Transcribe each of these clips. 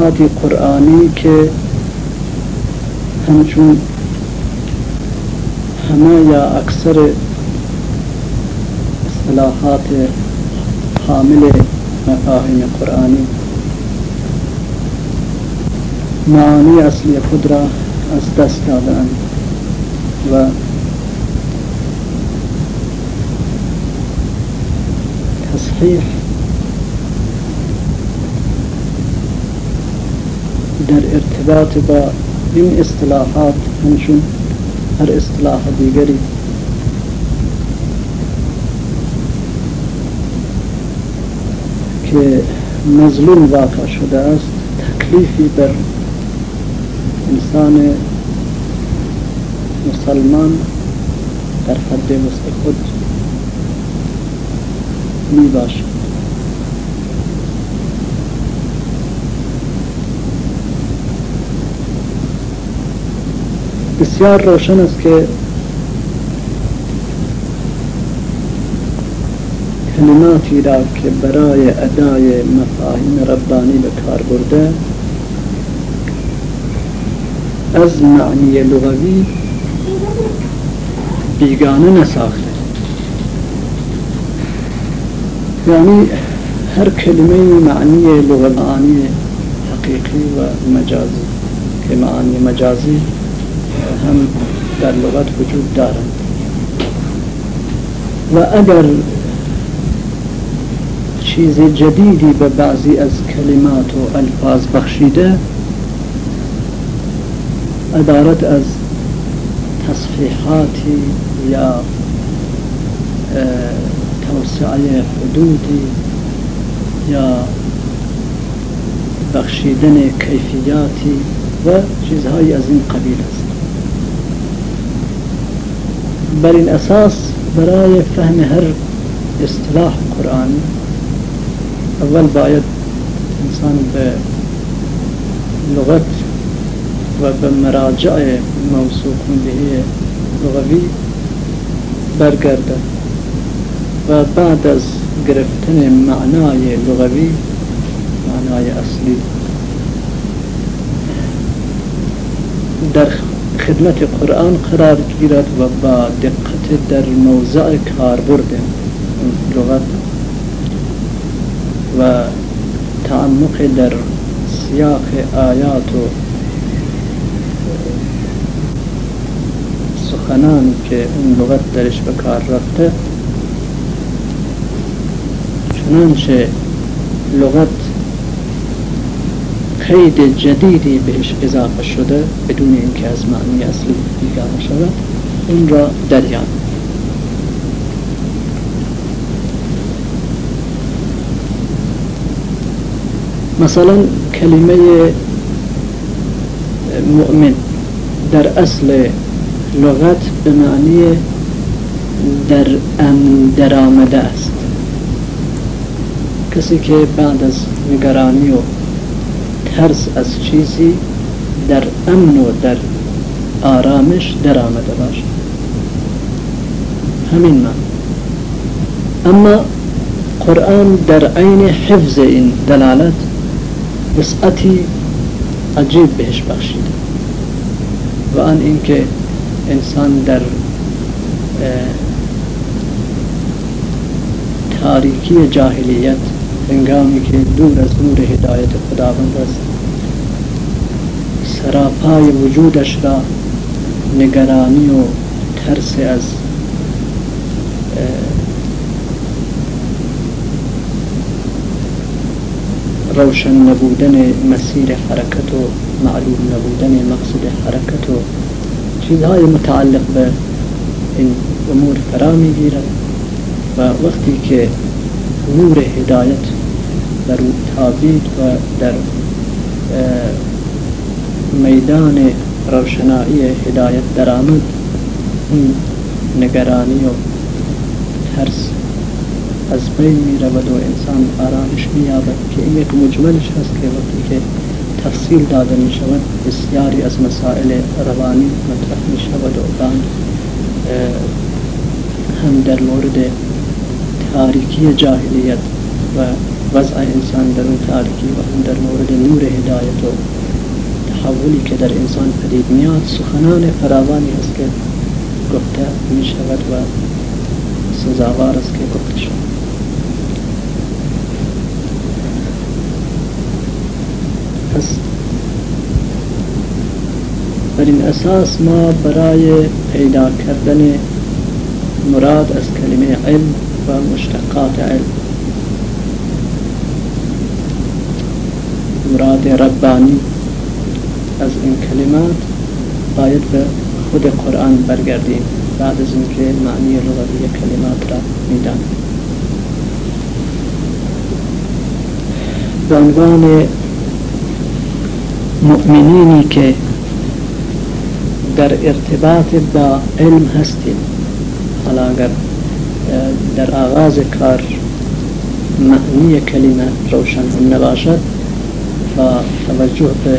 اصطلاحات قرآنی که همچون همه یا اکثر اصطلاحات حامل مفاهیم قرآنی معانی اصلی خود را از دست دادن و تصحیح در ارتباط با این اصطلاحات همچون هر اصطلاح دیگری. که مظلوم واقع شده است تکلیفی بر انسان مسلمان در حد وسط خود می باشد بسیار روشن است که کلماتی را که برای ادای مفاهیم ربانی به کار برده از معنی لغوی بیگانه نساخته. یعنی هر کلمه معنی لغوی حقیقی و مجازی که معنی مجازی هم در لغت وجود دارند. و اگر چیز جدیدی به بعضی از کلمات و الفاظ بخشیده عبارت از تصحیحاتی یا توسعه حدودی یا بخشیدن کیفیاتی و چیزهایی از این قبیل است. بر این أساس برای فهم هر اصطلاح قرآنی اول باید انسان به لغت و به مراجع موثوق به و بعد از گرفتن معنای لغوی معنای اصلی در خدمت قرآن قرار گیرد و با دقت در موضع کاربرد لغت. و تعمق در سیاق آیات و سخنان که اون لغت درش به کار رفته. چنانچه لغت قید جدیدی بهش اضافه شده بدون اینکه از معنی اصلی بیگانه شود اون را دریان مثلا کلمه مؤمن در اصل لغت به معنی در ام در آمده است. کسی که بعد از نگرانی و ترس از چیزی در امن و در آرامش در آمده باشد همین من. اما قرآن در عین حفظ این دلالت وسعتی عجیب بهش بخشیده و آن اینکه انسان در تاریکی جاهلیت هنگامی که دور از نور هدایت خداوند است سراپای وجودش را نگرانی و ترس از روشن نبودن مسیر حرکت و معلوم نبودن مقصد حرکت و چیزهای متعلق به این امور فرا می‌گیرد و وقتی که نور هدایت در تابید و در میدان روشنایی هدایت درآمد این نگرانی و ترس از بین می رود و انسان آرامش می یابد که این یک مجملش هست که وقتی که تفصیل داده می شود بسیاری از مسائل روانی مطرح می شود و هم در مورد تاریکی جاهلیت و وضع انسان در اون تاریکی و هم در مورد نور هدایت و تحولی که در انسان پدید میاد سخنان فراوانی است که گفته می شود و سزاوار است که گفته شود. پس بر این اساس ما برای پیدا کردن مراد از کلمه علم و مشتقات علم. مراد ربانی. از این کلمات باید به خود قرآن برگردیم. بعد از اینکه معنی لغوی کلمات را می‌دانیم. به عنوان مؤمنینی که در ارتباط با علم هستیم حالا اگر در آغاز کار معنی کلمه روشن هم نباشد و توجه به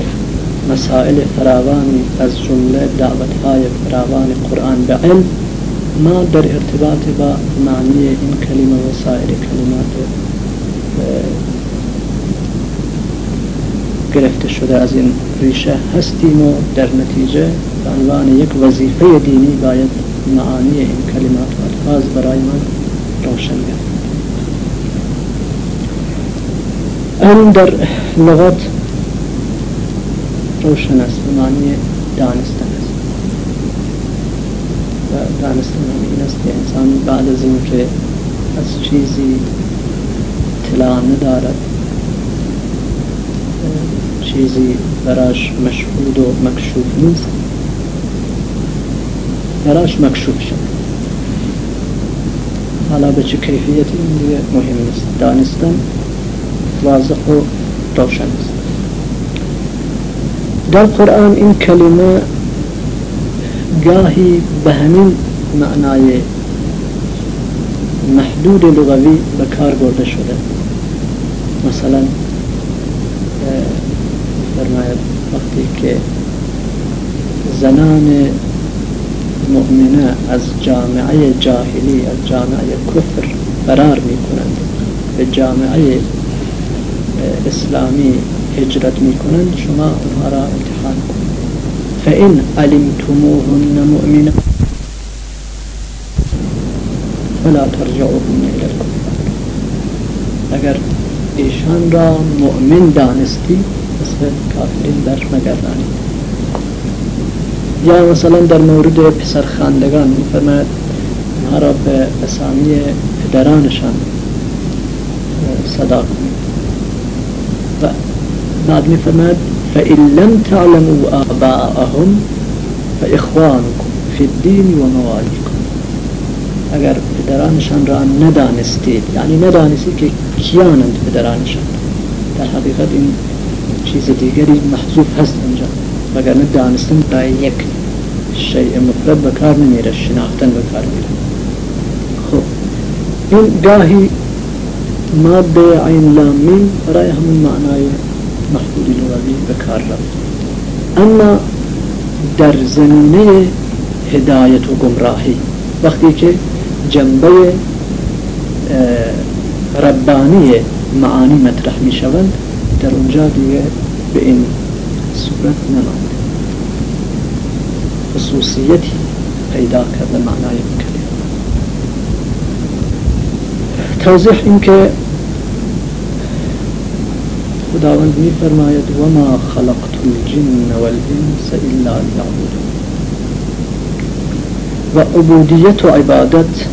مسائل فراوانی از جمله دعوت های فراوان قرآن به علم ما در ارتباط با معنی این کلمه و سایر کلمات گرفته شده از این ریشه هستیم و در نتیجه به عنوان یک وظیفه دینی باید معانی این کلمات و الفاظ برای من روشن گردد. علم در لغت روشن است معنی دانستن است. و دانستن این است که انسان بعد از اینکه از چیزی اطلاع ندارد چیزی براش مشهود و مکشوف نیست. براش مکشوف شد. حالا به چه کیفیتی این دیگه مهم نیست. دانستن واضح و روشن است. در قرآن این کلمه گاهی به همین معنای محدود لغوی به کار برده شده. مثلا فرماید وقتی که زنان مؤمنه از جامعه جاهلی از جامعه کفر فرار می کنند به جامعه اسلامی هجرت می کنند شما اونها را امتحان کنید. فإن علمتموهن مؤمنة فلا ترجعوهن إلى الكفار اگر ایشان را مؤمن دانستی مثل کافرین در مگردانید یا مثلا در مورد پسر خاندگان میفرماید اونها را به اسامی پدرانشان صدا کنید و بعد میفرماید فإن لم تعلموا آباءهم فإخوانكم في الدين ومواليكم. اگر پدرانشان را ندانستید یعنی ندانستید که کیانند پدرانشان. در حقیقت این چیز دیگری محذوف هست اینجا وگرنه دانستن برای یک شیء مفرد بکار نمیره شناختن بکار میره. خب این گاهی ماده عین لامی برای همون معنای محدود لغوی بکار رفت. اما در زمینه هدایت و گمراهی وقتی که جنبه ربانی معانی مطرح می شوند در اونجا دیگه به این صورت نماند. خصوصیتی پیدا کرده معنای کلمه. توضیح این که خداوند می فرماید و ما خلقت الجن والانس الا لیعبدون و عبودیت و عبادت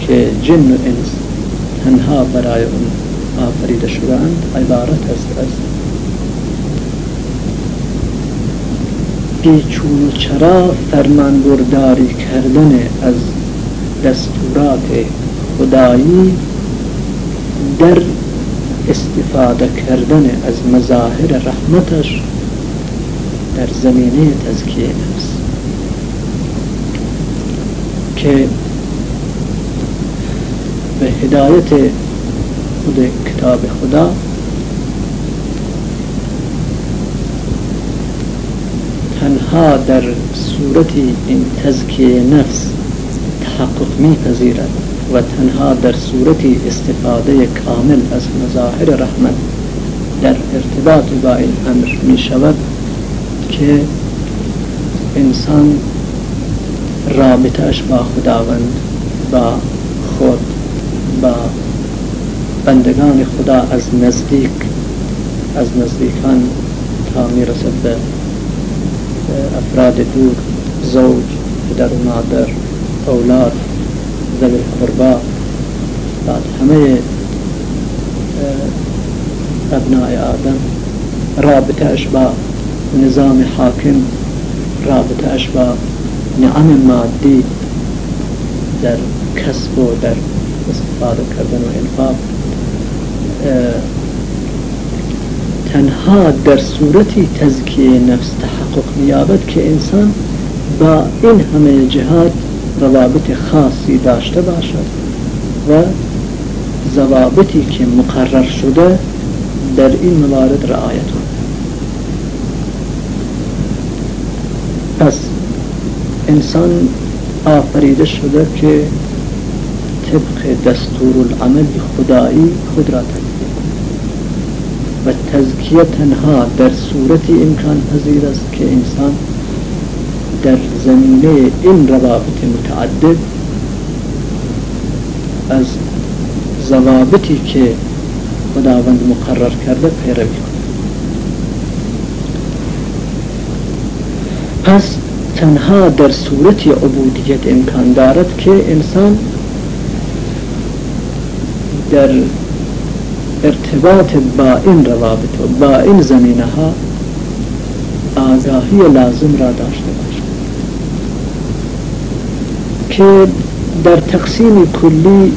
که جن و انس تنها برای اون آفریده شدند عبارت است از پیچون و چرا فرمان برداری کردن از دستورات خدایی استفاده کردن از مظاهر رحمتش در زمینه تزکیه نفس به هدایت خود کتاب خدا تنها در صورتی این تزکیه نفس تحقق میپذیرد. و تنها در صورتی استفاده کامل از مظاهر رحمت در ارتباط با این امر می شود که انسان رابطهش با خداوند با خود با بندگان خدا از نزدیک از نزدیکان تا می‌رسد به افراد دور زوج پدر و مادر اولاد. ذوی القربا بعد همه ابناء آدم رابطه اش با نظام حاکم رابطه اش با نعم مادی در کسب و در استفاده کردن و انفاق. تنها در صورتی تزکیه نفس تحقق میابد که انسان با این همه جهات روابط خاصی داشته باشد و ضوابطی که مقرر شده در این موارد رعایت پس انسان آفریده شده که طبق دستور العمل خدایی خود را و تزکیه تنها در صورتی امکان پذیر است که انسان در زمینه این روابط متعدد از ضوابطی که خداوند مقرر کرده پیروی کنه. پس تنها در صورت عبودیت امکان دارد که انسان در ارتباط با این روابط و با این زمینه ها آگاهی لازم را داشته باشد که در تقسیم کلی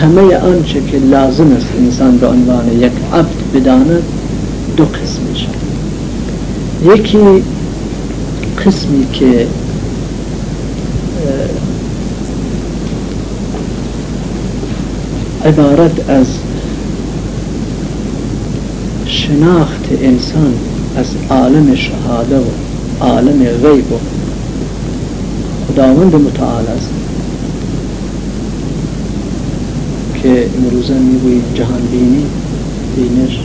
همه آنچه که لازم است انسان به عنوان یک عبد بداند دو قسم شد یکی قسمی که عبارت از شناخت انسان از عالم شهاده و عالم غیب و خداوند متعال است. که امروزه می‌گوییم جهان بینی بینش.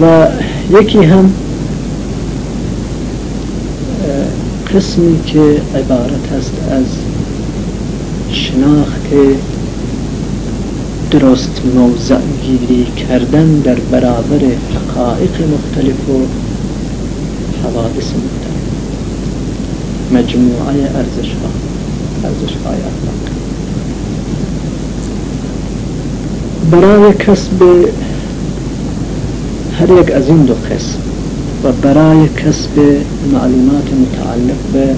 و یکی هم قسمی که عبارت است از شناخت درست موضع گیری کردن در برابر حقائق مختلف و حوادث مختلف. مجموعه ارزش ها ارزش های اخلاق. برای کسب هر یک از این دو قسم و برای کسب معلومات متعلق به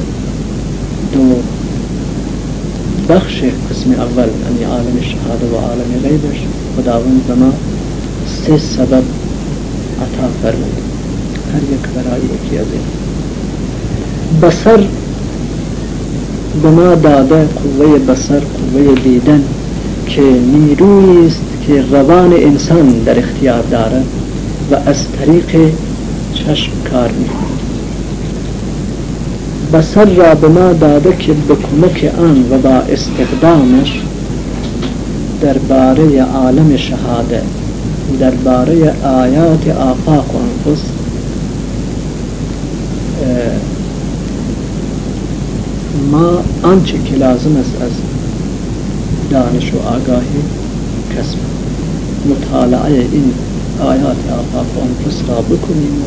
دو بخش قسم اول یعنی عالم شهاده و عالم غیبش خداوند به ما سه سبب عطا فرمود. هر یک برای یکی از این. بسر به ما داده قوه بسر قوه دیدن که نیرویی است که روان انسان در اختیار دارد و از طریق چشم کار می‌کند. بسر را به ما داده که به کمک آن و با استقدامش درباره عالم شهاده درباره آیات آفاق و ما آنچه که لازم است از دانش و آگاهی کسب مطالعه این آیات آفاق و انفس را بکنیم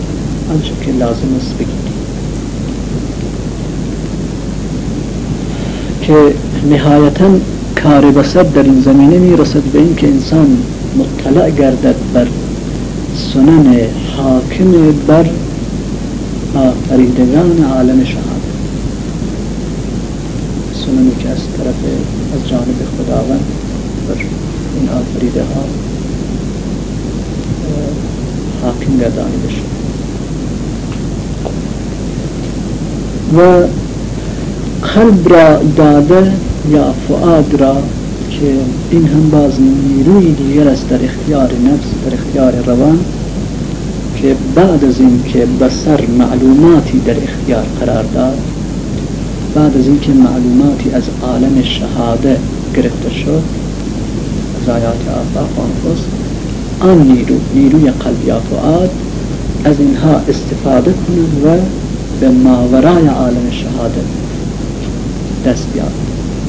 آنچه که لازم است بگیم. که نهایتا کار بسر در این زمینه می رسد به اینکه انسان مطلع گردد بر سنن حاکم بر آفریدگان عالم شهادت سننی که از جانب خداوند. بر این آفریده ها حاکم گردانیده شد و قلب را داده یا فعاد را که این هم باز نیروی دیگر است در اختیار نفس در اختیار روان که بعد از این که بسر معلوماتی در اختیار قرار داد بعد از اینکه معلوماتی از عالم شهاده گرفته شد از آیات آفاق و آن نیرو نیروی قلبیات از اینها استفاده کنند و به ماورای عالم شهاده دست بیاد.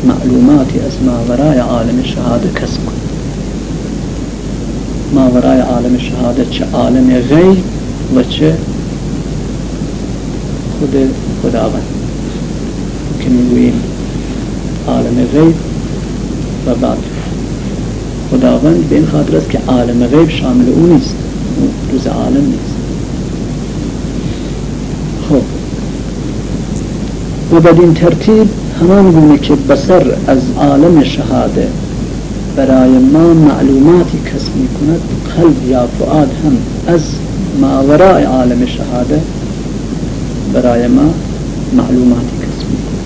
معلوماتی از ماورای عالم شهاده کسب کنند ماورای عالم شهاده چه عالم غیب و چه خود خداوند. می‌گوییم. عالم غیب و بعد خداوند به این خاطر است که عالم غیب شامل او نیست. روز عالم نیست. خب. و بدین ترتیب همان گونه که بسر از عالم شهاده برای ما معلوماتی کسب می کند قلب یا فعاد هم از ماورای عالم شهاده برای ما معلوماتی کسب می کند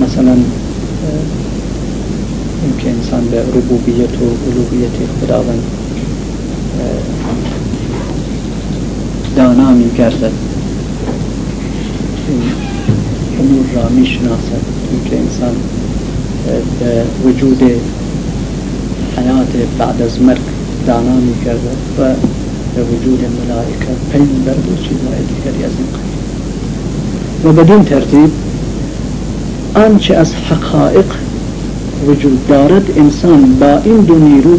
مثلا اینکه انسان به ربوبیت و الوهیت خداوند دانا می گردد. امور را می شناسد. اینکه انسان به وجود حیات بعد از مرگ دانا می گردد و به وجود ملائکه پیمبر و چیزهای دیگری از این قبیل. و ترتیب آنچه از حقائق وجود دارد انسان با این دو نیرو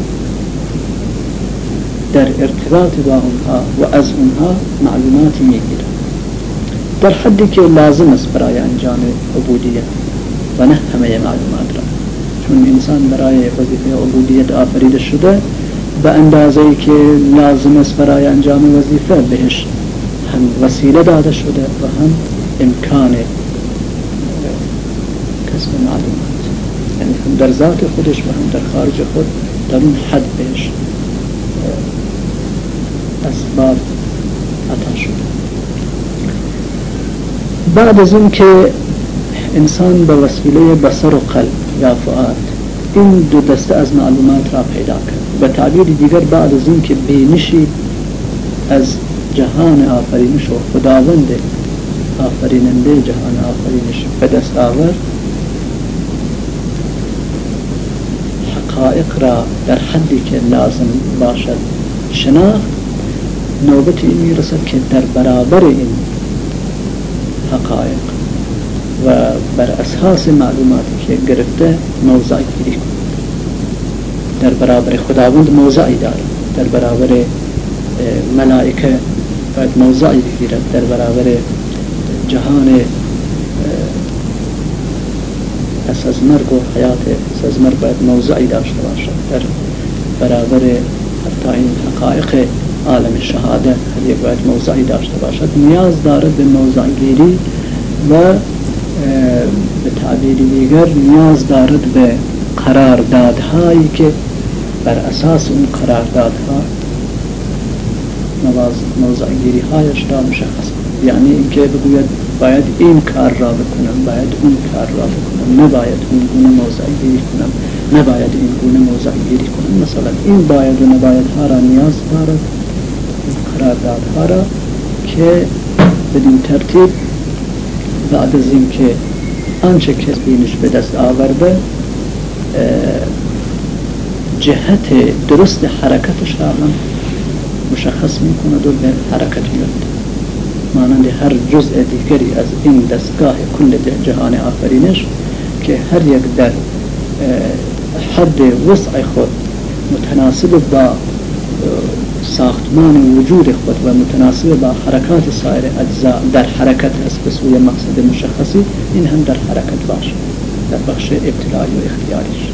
در ارتباط با اونها و از اونها معلوماتی می‌گیرد. در حدی که لازم است برای انجام عبودیت و نه همه معلومات را. چون انسان برای وظیفه عبودیت آفریده شده به اندازه که لازم است برای انجام وظیفه بهش هم وسیله داده شده و هم امکان کسب معلومات یعنی هم در ذات خودش و هم در خارج خود در اون حد بهش اسباب عطا شده. بعد از اون که انسان به وسیله بسر و قلب یا فعاد این دو دسته از معلومات را پیدا کرد. به تعبیر دیگر بعد از این که بینشی از جهان آفرینش و خداوند آفریننده جهان آفرینش به دست آورد حقائق را در حدی که لازم باشد. شناخت نوبت این میرسد که در برابر این حقائق و بر أساس معلوماتی که گرفته موضعی گیری کند در برابر خداوند موضعی دارد. در برابر ملائکه باید موضعی بگیرد. در برابر جهان مرگ و حیات پس از مرگ باید موضعی داشته باشد. در برابر حتی این حقایق عالم شهاده هر یک باید موضعی داشته باشد. نیاز دارد به موضع و به تعبیری دیگر نیاز دارد به قراردادهایی که بر اساس اون قراردادها موضع گیری هایش را مشخص یعنی اینکه بگوید باید این کار را بکنم باید اون کار را بکنم. نباید اون گونه موضع گیری کنم نباید این گونه موضع گیری کنم. مثلا این باید و نباید ها را نیاز دارد قراردادها را که بدین ترتیب بعد از اینکه آنچه که بینش به دست آورده جهت درست حرکتش را مشخص می‌کند و به حرکت میاد مانند هر جزء دیگری از این دستگاه کل جهان آفرینش که هر یک در حد وسع خود متناسب با ساختمان وجود خود و متناسب با حرکات سایر اجزاء در حرکت است به سوی مقصد مشخصی این هم در حرکت باشه در بخش ابتدایی و اختیاریش.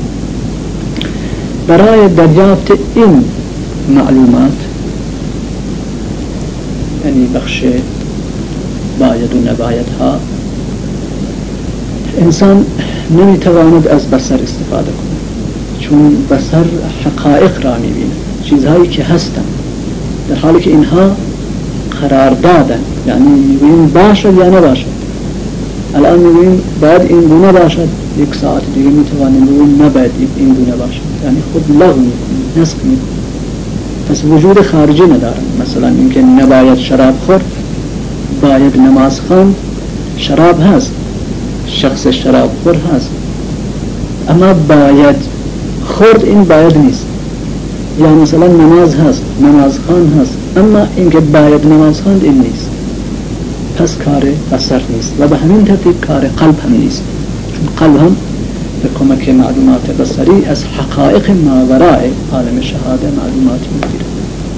برای دریافت این معلومات یعنی بخش و نباید ها انسان نمی‌تواند از بسر استفاده کنه چون بسر حقایق را می‌بینه چیزهایی که هستن در حالی که اینها قرار دادن یعنی می‌گوییم باشد یا نباشد. الان می‌گوییم باید این گونه باشد یک ساعت دیگه می‌توانیم بگوییم نباید این گونه باشد. یعنی خود لغو می‌کنیم نسخ می‌کنیم. پس وجود خارجی ندارن. مثلا اینکه نباید شراب باید نماز خان شراب هست شخص شراب خور هست. اما باید خورد این باید نیست. یا مثلا نماز هست نماز خان هست اما اینکه باید نماز خواند این نیست. پس کار بسر نیست و به همین ترتیب کار قلب هم نیست. چون قلب هم به کمک معلومات بسری از حقایق ماورای عالم شهاده معلومات می‌گیره.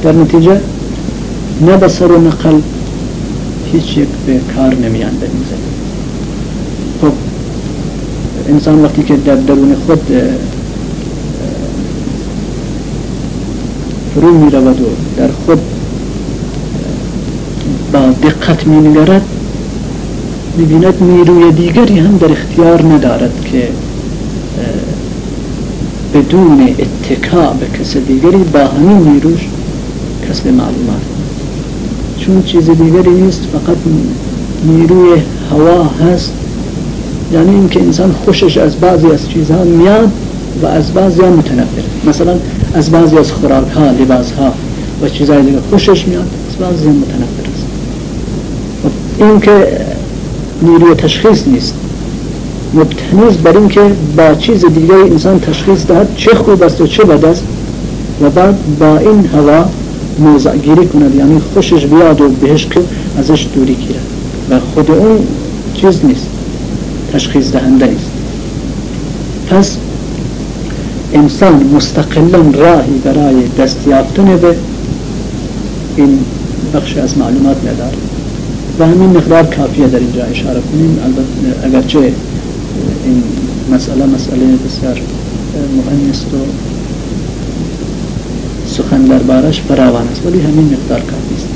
در نتیجه نه بسر و نه قلب. هیچ یک به کار نمیان این خب انسان وقتی که در درون خود فرو می رود و در خود با دقت می نگرد می بیند نیروی دیگری هم در اختیار ندارد که بدون اتکا به کس دیگری با همین نیروش کسب معلومات. چون چیز دیگری نیست فقط نیروی هوا هست. یعنی اینکه انسان خوشش از بعضی از چیزها میاد و از بعضی ها متنفر مثلا از بعضی از خوراک ها لباس ها و چیزهای دیگه خوشش میاد از بعضی متنفر است. این که نیروی تشخیص نیست. مبتنیز بر اینکه با چیز دیگه انسان تشخیص دهد چه خوب است و چه بد است و بعد با این هوا موضع گیری کند. یعنی خوشش بیاد و بهش که ازش دوری گیرد. و خود اون چیز نیست. تشخیص دهنده نیست. پس انسان مستقلا راهی برای دست یافتن به این بخش از معلومات نداره و همین مقدار کافیه در اینجا اشاره کنیم. اگرچه این مسئله مسئله بسیار مهم است و سخن دربارش فراوان است ولی همین مقدار کافی است.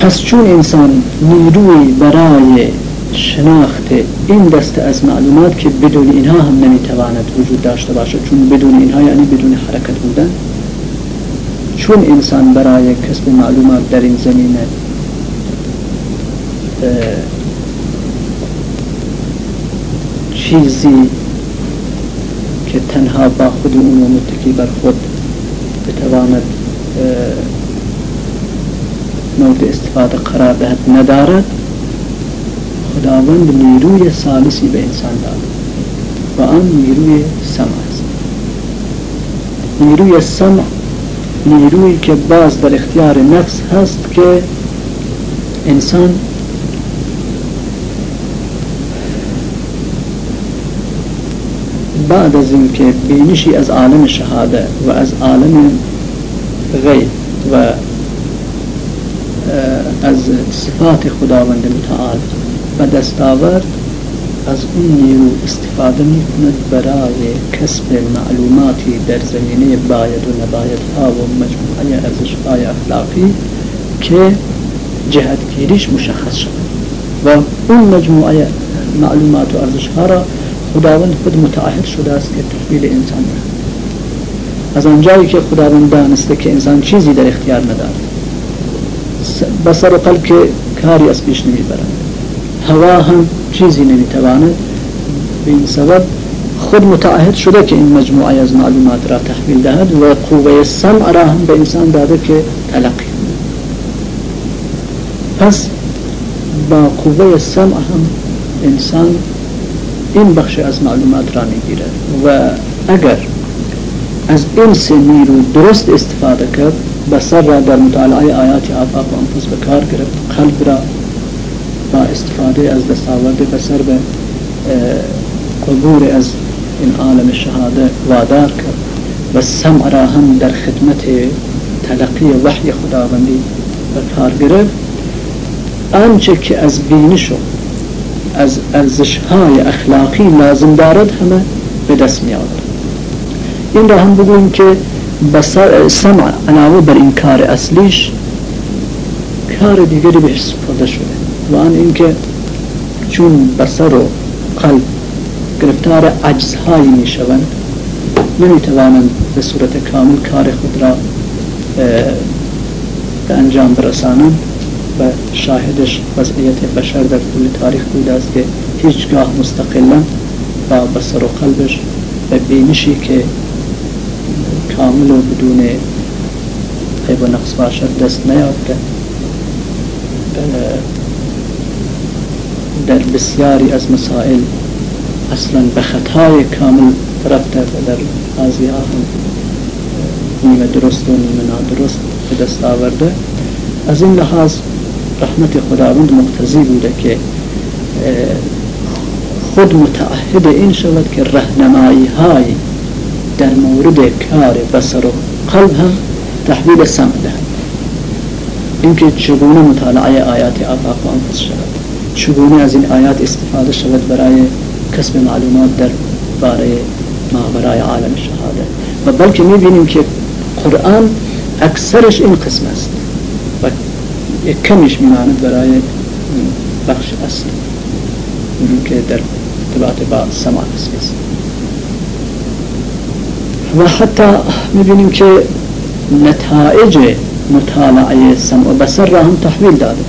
پس چون انسان نیروی برای شناخت این دسته از معلومات که بدون اینها هم نمی‌تواند وجود داشته باشد چون بدون اینها یعنی بدون حرکت بودن چون انسان برای کسب معلومات در این زمینه چیزی که تنها با خود اون و متکی بر خود بتواند مورد استفاده قرار دهد ندارد خداوند نیروی سالسی به انسان داد و آن نیروی سمع است. نیروی سمع نیروی که باز در اختیار نفس هست که انسان بعد از اینکه بینشی از عالم شهاده و از عالم غیب و از صفات خداوند متعال و دستاورد از اون نیرو استفاده می کند برای کسب معلوماتی در زمینه باید و نباید ها و مجموعه ارزش های اخلاقی که جهتگیریش مشخص شد و اون مجموعه معلومات و ارزش ها را خداوند خود متعهد شده است که تحویل انسان از آنجایی که خداوند دانسته که انسان چیزی در اختیار ندارد. بسر و قلب که کاری از پیش نمی‌برند هوا هم چیزی نمی‌تواند. به این سبب خود متعهد شده که این مجموعه از معلومات را تحویل دهد و قوه سمع را هم به انسان داده که تلقی. پس با قوه سمع هم انسان این بخش از معلومات را می‌گیره و اگر از این سه نیرو درست استفاده کرد بسر را در مطالعه آیات آفاق و انفس به کار گرفت قلب را با استفاده از دستاورد بسر به عبور از این عالم شهاده وادار کرد و سمع را هم در خدمت تلقی وحی خداوندی به کار گرفت. آنچه که از بینش و از ارزش های اخلاقی لازم دارد همه به دست می آورد این را هم بگویم که بسر سمع علاوه بر این کار اصلیش کار دیگری بهش سپرده شده. و آن اینکه چون بسر و قلب گرفتار عجزهایی می شوند نمی توانند به صورت کامل کار خود را به انجام برسانند و شاهدش وضعیت بشر در طول تاریخ بوده است که هیچگاه مستقلا با بسر و قلبش و بینشی که کامل و بدون عیب و نقص باشد دست نیافته در بسیاری از مسائل اصلا به خطای کامل رفته و در بعضی ها هم نیمه درست و نیمه نادرست به دست آورده. از این لحاظ رحمت خداوند مقتضی بوده که خود متعهد این شود که رهنمایی های در مورد کار بسر و قلب هم تحویل سمع دهد. اینکه چگونه مطالعه آیات آفاق و انفس شود. چگونه از این آیات استفاده شود برای کسب معلومات در باره ما برای عالم شهاده و بلکه می‌بینیم که قرآن اکثرش این قسم است و کمیش میماند برای بخش اصل. که در ارتباط با سماع است. و حتی می‌بینیم که نتایج مطالعه سمع و بسر را هم تحویل داده.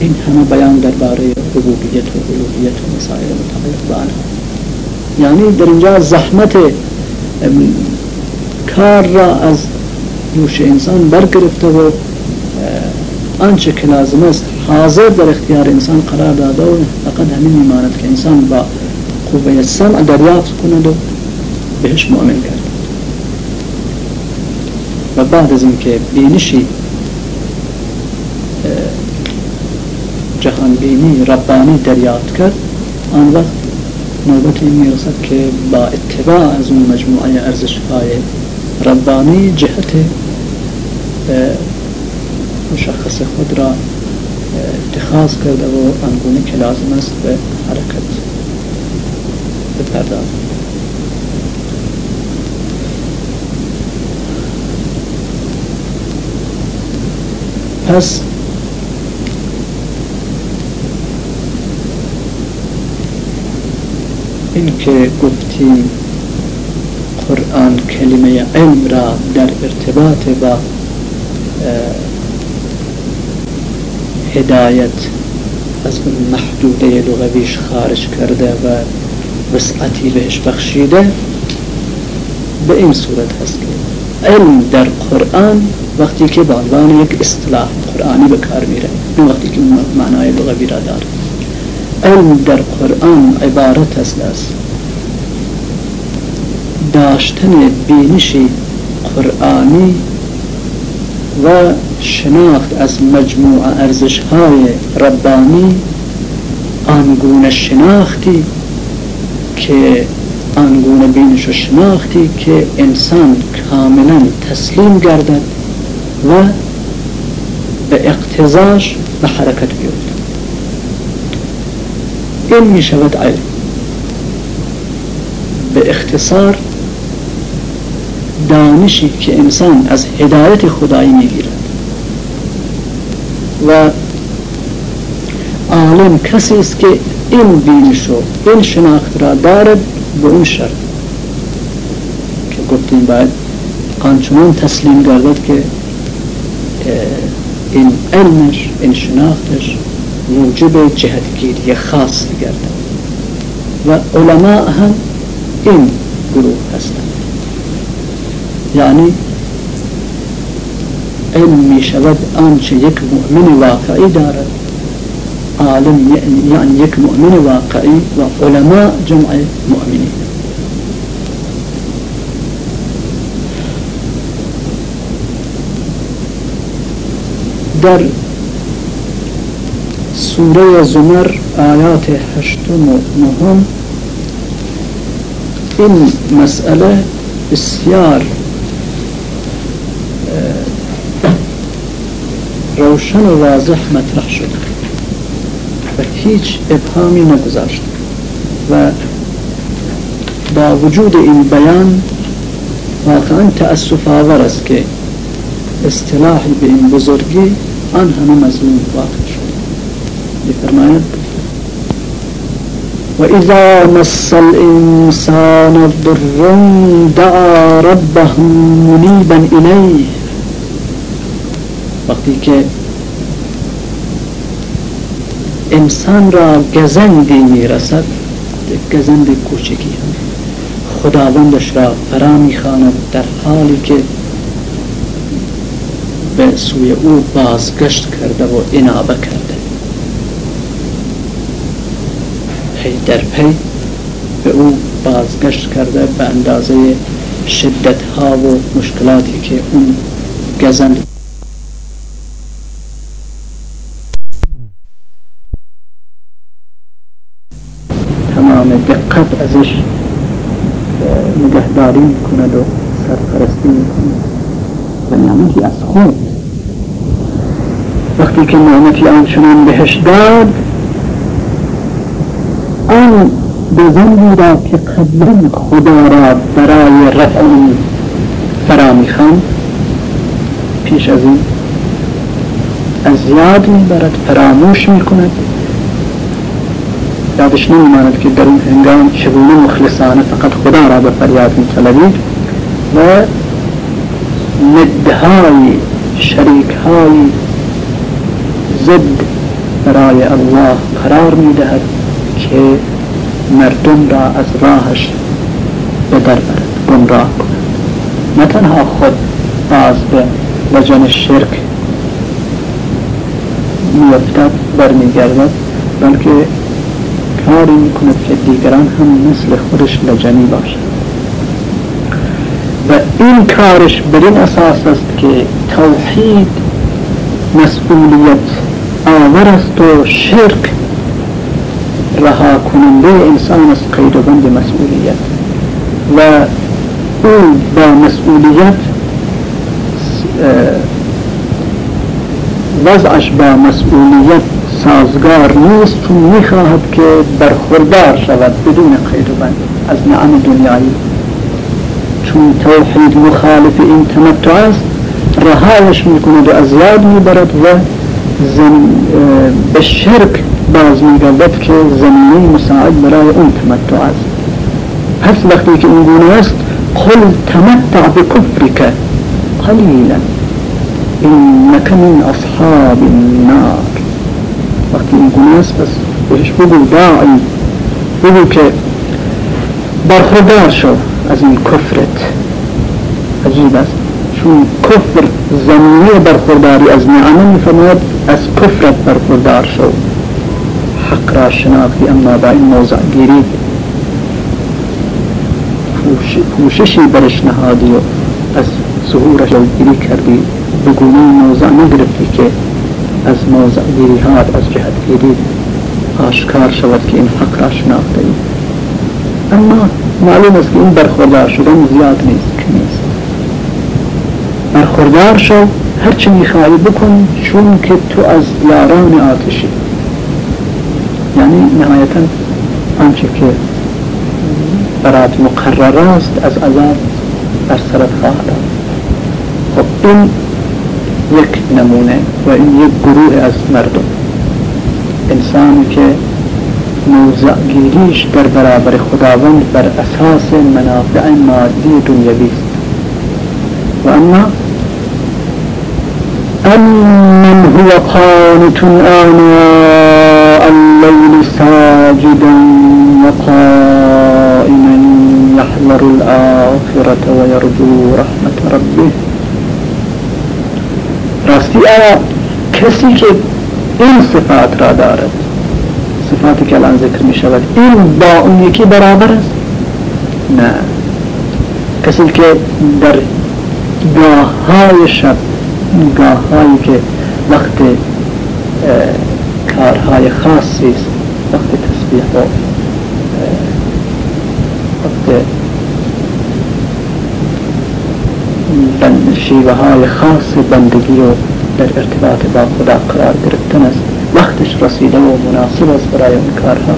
این همه بیان درباره ربوبیت و الوهیت و مسائل متعلق به یعنی در اینجا زحمت کار را از دوش انسان برگرفته و آنچه که لازم است حاضر در اختیار انسان قرار داده و فقط همین میماند که انسان با قوه سمع دریافت کند و بهش مؤمن کرد. و بعد از اینکه بینشی جهان بینی ربانی دریافت کرد آن وقت نوبت این می‌رسد که با اتباع از اون مجموعه ارزش های ربانی جهت مشخص خود را اتخاذ کرده و انگونه که لازم است به حرکت بپردازد پس این که گفتیم قرآن کلمه علم را در ارتباط با هدایت از اون محدوده لغویش خارج کرده و وسعتی بهش بخشیده به این صورت هست علم در قرآن وقتی که به عنوان یک اصطلاح قرآنی به کار میره این وقتی که معنای لغوی را داره. علم در قرآن عبارت است از داشتن بینشی قرآنی و شناخت از مجموع ارزش های ربانی آنگونه شناختی که آنگونه بینش و شناختی که انسان کاملا تسلیم گردد و به اقتضاش به حرکت بیفت این می شود علم. به اختصار دانشی که انسان از هدایت خدایی می‌گیرد و عالم کسی است که این بینش و این شناخت را دارد به اون شرط که گفتیم باید آنچنان تسلیم گردد که این علمش این شناختش موجب جهتگیری خاص گردد. و علماء هم این گروه هستند. یعنی علم می شود آنچه یک مؤمن واقعی دارد عالم یعنی یک مؤمن واقعی و علماء جمع مؤمنین در سورة زمر آیات هشتم و نهم این مسئله بسیار روشن و واضح مطرح شد و هیچ ابهامی نگذاشت و با وجود این بیان واقعا تأسف آور است که اصطلاحی به این بزرگی آن همه مظلوم واقع شد. بفرماید وإذا مس الإنسان الضر دعا ربه منيبا إليه وقتی که انسان را گزندی می‌رسد گزند کوچکی خداوندش را فرا می‌خواند در حالی که به سوی او بازگشت کرده و انابه کرده. پی در پی به او بازگشت کرده به اندازه شدت ها و مشکلاتی که اون گزند. نگهداری می‌کند و سرپرستی می‌کند. و نعمتی از خود. وقتی که نعمتی آنچنان بهش داد آن بزنی را که قبلا خدا را برای رفع فرا می‌خواند پیش از این از یاد می‌برد فراموش می‌کند. یادش نمیماند که در این هنگام چگونه مخلصانه فقط خدا را به فریاد میطلبید و ندهای شریکهای زد برای الله قرار می‌دهد که مردم را از راهش به در برد گمراه کند. نه تنها خود باز به لجن شرک میافتد برمیگردد بلکه کاری می‌کند که دیگران هم مثل خودش لجنی باشد و این کارش بر این اساس است که توحید مسئولیت آور است و شرک رها کننده انسان از قید و بند مسئولیت. و او با مسئولیت وضعش با مسئولیت سازگار نیست می‌خواهد که برخوردار شود بدون قید و بند. از نعم دنیایی. چون توحید مخالف این تمتع است رهایش می‌کند و از یاد می‌برد و به شرک باز میگردد که زمینه مساعد برای اون تمتع است. پس وقتی که این گونه است قل تمتع بکفرک قلیلا. انك من اصحاب النار. وقتی این گونه است پس بهش بگو داعی بگو که برخوردار شو از این کفرت. عجیب است. چون کفر زمینه برخورداری از نعمه میفرماید از کفرت برخوردار شو. حق را شناختی اما با این موضع گیری. پوششی برش نهادی و از ظهورش گیری کردی. بگونه موضع نگرفتی که از موضع گیری هات از جهت گیری آشکار شود که این حق را شناخته اما معلوم است که این برخوردار شدن زیاد نیست نیست. برخوردار شو هرچه می‌خواهی بکن چون که تو از یاران آتشی. یعنی نهایتا آنچه که برات مقرر است از عذاب بر سرت خواهد خب این یک نمونه و این یک گروه از مردم. انسانی که موضعگیریش در برابر خداوند بر أساس منافع مادی دنیوی است. و اما أمن هو قانت آناء الليل ساجدا وقائما يحذر الآخرة ويرجو رحمة ربه. راستی آیا کسی که این صفات را دارد صفاتی که الان ذکر می شود این با اون یکی برابر است نه کسی که در گاه های شب گاه هایی که وقت کارهای خاصی است وقت تسبیح و شیوه های خاص بندگی و در ارتباط با خدا قرار گرفتن است. وقتش رسیده و مناسب است برای اون کارها.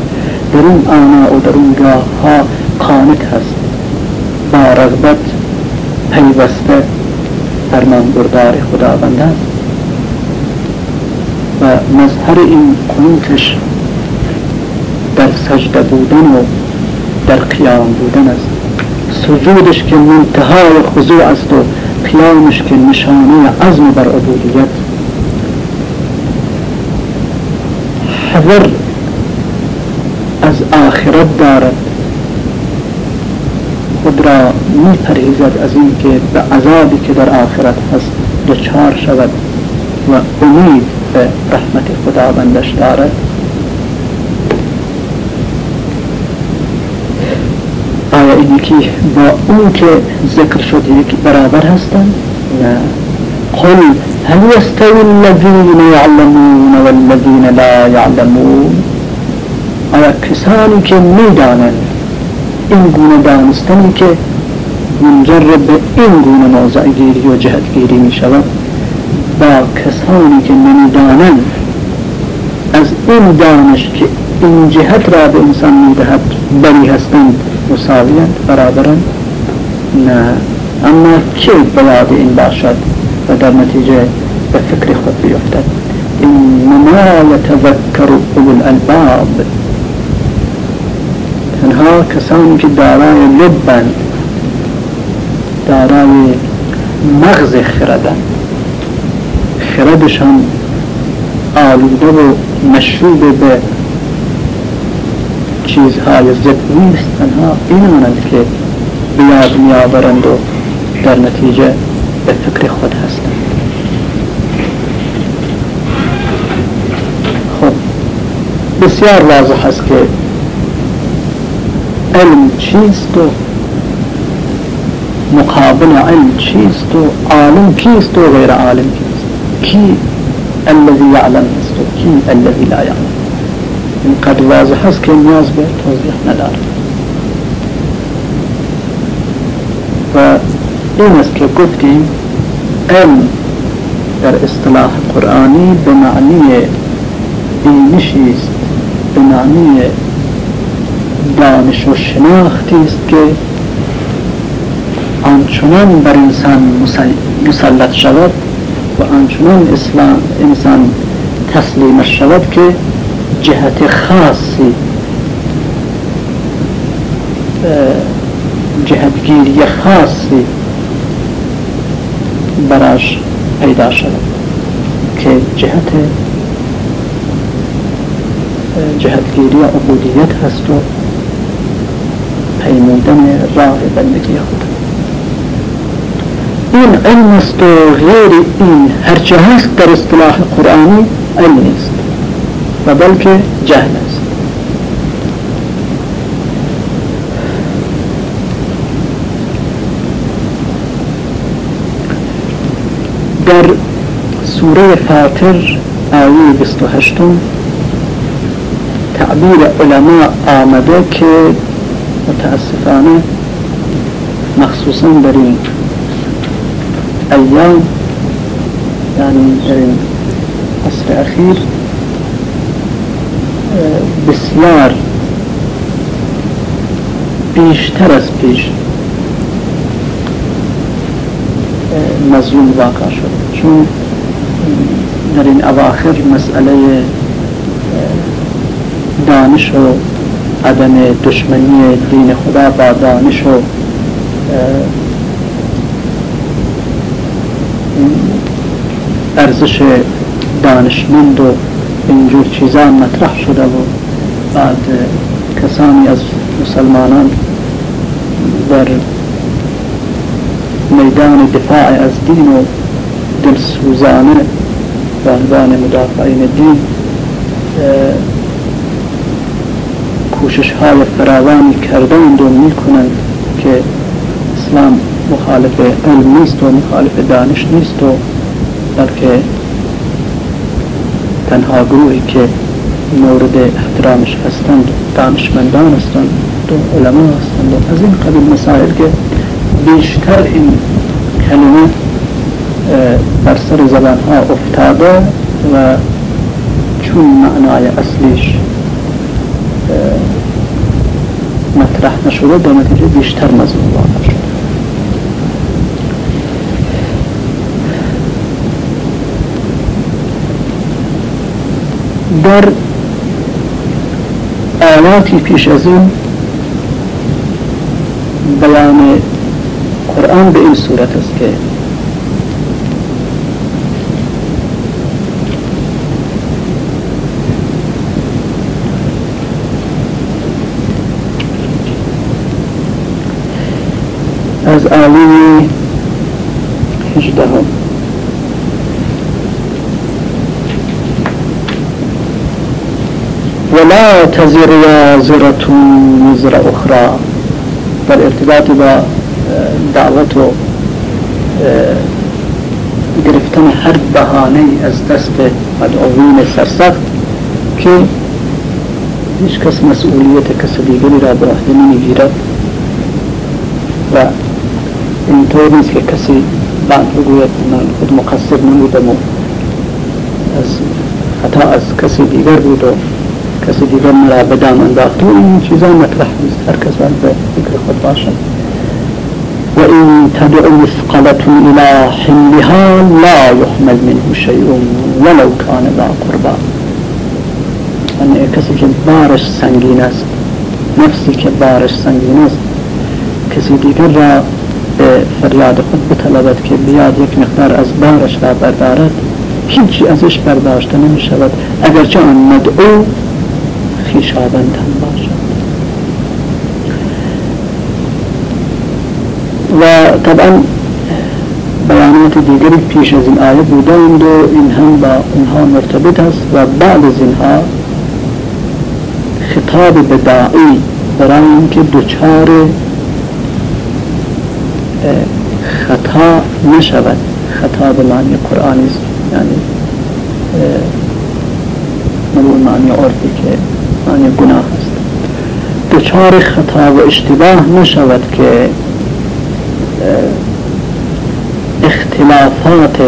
در اون آنا و در اون گاه ها قانت هست. با رغبت پیوسته فرمان بردار خداوند است. و مظهر این قنوتش در سجده بودن و در قیام بودن است. سجودش که منتهای خضوع است و قیامش که نشانه عزم بر عبودیت. حذر از آخرت دارد. خود را می پرهیزد از اینکه به عذابی که در آخرت هست دچار شود و امید به رحمت خداوندش دارد. یکی با اون که ذکر شد یکی برابر هستند؟ نه قل هل يستوي الذين يعلمون والذين لا يعلمون آیا کسانی که می‌دانند این گونه دانستنی که منجر به این گونه موضع گیری و جهت گیری می شود با کسانی که نمی‌دانند از این دانش که این جهت را به انسان می‌دهد بری هستند مساویند برابرند نه. اما چه باید این باشد و در نتیجه به فکر خود بیفتد؟ انما یتذکر اولو الالباب. تنها کسانی که دارای لبند دارای مغز خردند. خردشان آلوده و مشروب به چیزهای ضد نیست تنها اینانند که بیاد میآورند و در نتیجه به فکر خود هستند. خب بسیار واضح است که علم چیست و مقابل علم چیست و عالم کیست و غیر عالم کیست؟ کی الذي يعلم است و کی الذي لا يعلم این قد واضح است که نیاز به توضیح ندارد و این است که گفتیم علم در اصطلاح قرآنی به معنی بینشی است به معنی دانش و شناختی است که آنچنان بر انسان مسلط شود و آنچنان اسلام انسان تسلیم شود که جهت خاصی جهتگیری خاصی براش پیدا شود که جهت جهتگیری عبودیت هست و پیمودن راه بندگی خود این علم است و غیر این هرچه هست در اصطلاح قرآنی علم نیست و بلکه جهل است. در سوره فاطر آیه 28 تعبیر علماء آمده که متاسفانه مخصوصا در این ایام یعنی در این عصر اخیر بسیار بیشتر از پیش مظلوم واقع شد. چون در این اواخر مسئله دانش و عدم دشمنی دین خدا با دانش و ارزش دانشمند و اینجور چیزا مطرح شده و بعد کسانی از مسلمانان در میدان دفاع از دین و دلسوزانه به عنوان مدافعین دین کوشش های فراوانی کردند و می‌کنند که اسلام مخالف علم نیست و مخالف دانش نیست و بلکه تنها گروهی که مورد احترامش هستند دانشمندان هستند و علما هستند. و از این قبیل مسائل که بیشتر این کلمه بر سر زبان ها افتاده و چون معنای اصلیش مطرح نشده به نتیجه بیشتر مضمون واقع شد در آیاتی پیش از این بیان قرآن به این صورت است که از آیه 18 ولا تزر وازرة وزر أخرى. در ارتباط با دعوت و گرفتن هر بهانه از دست مدعوین سرسخت که هیچ کس مسئولیت کس دیگری را به عهده نمیگیرد و اینطور نیست که کسی بعد بگوید من خود مقصر نبودم و از خطا از کسی دیگر بود و کسی دیگر مرا به دام انداخت. و این چیزا مطرح نیست. هر کس به فکر خود باشد و این تدع مثقلة إلى حملها لا يحمل منه شيء ولو كان ذا قربا. یعنی کسی که بارش سنگین است نفسی که بارش سنگین است کسی دیگر را به فریاد خود بطلبد که بیاد یک مقدار از بارش را بردارد هیچی ازش برداشته نمی شود اگرچه آن مدعو خیشاوند هم باشد. و طبعا بیانات دیگری پیش از این آیه بودند و این هم با اونها مرتبط است و بعد از اینها خطاب به داعی برای اینکه دچار خطا نشود. خطا به معنی قرآنی است. یعنی ملون معنی عرفی که معنی گناه است دچار خطا و اشتباه نشود که اختلافات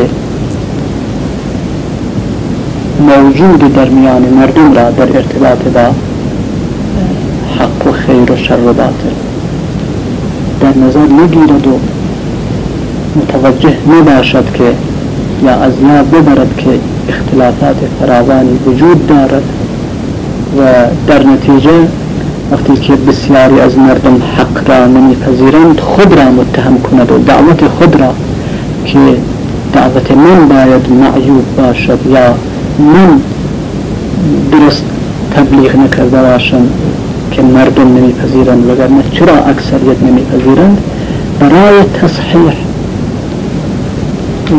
موجود در میان مردم را در ارتباط با حق و خیر و شر و باطل در نظر نگیرد و متوجه نباشد که یا از یاد ببرد که اختلافات فراوانی وجود دارد. و در نتیجه وقتی که بسیاری از مردم حق را نمیپذیرند خود را متهم کند و دعوت خود را که دعوت من باید معیوب باشد یا من درست تبلیغ نکرده باشم که مردم نمیپذیرند وگرنه چرا اکثریت نمیپذیرند؟ برای تصحیح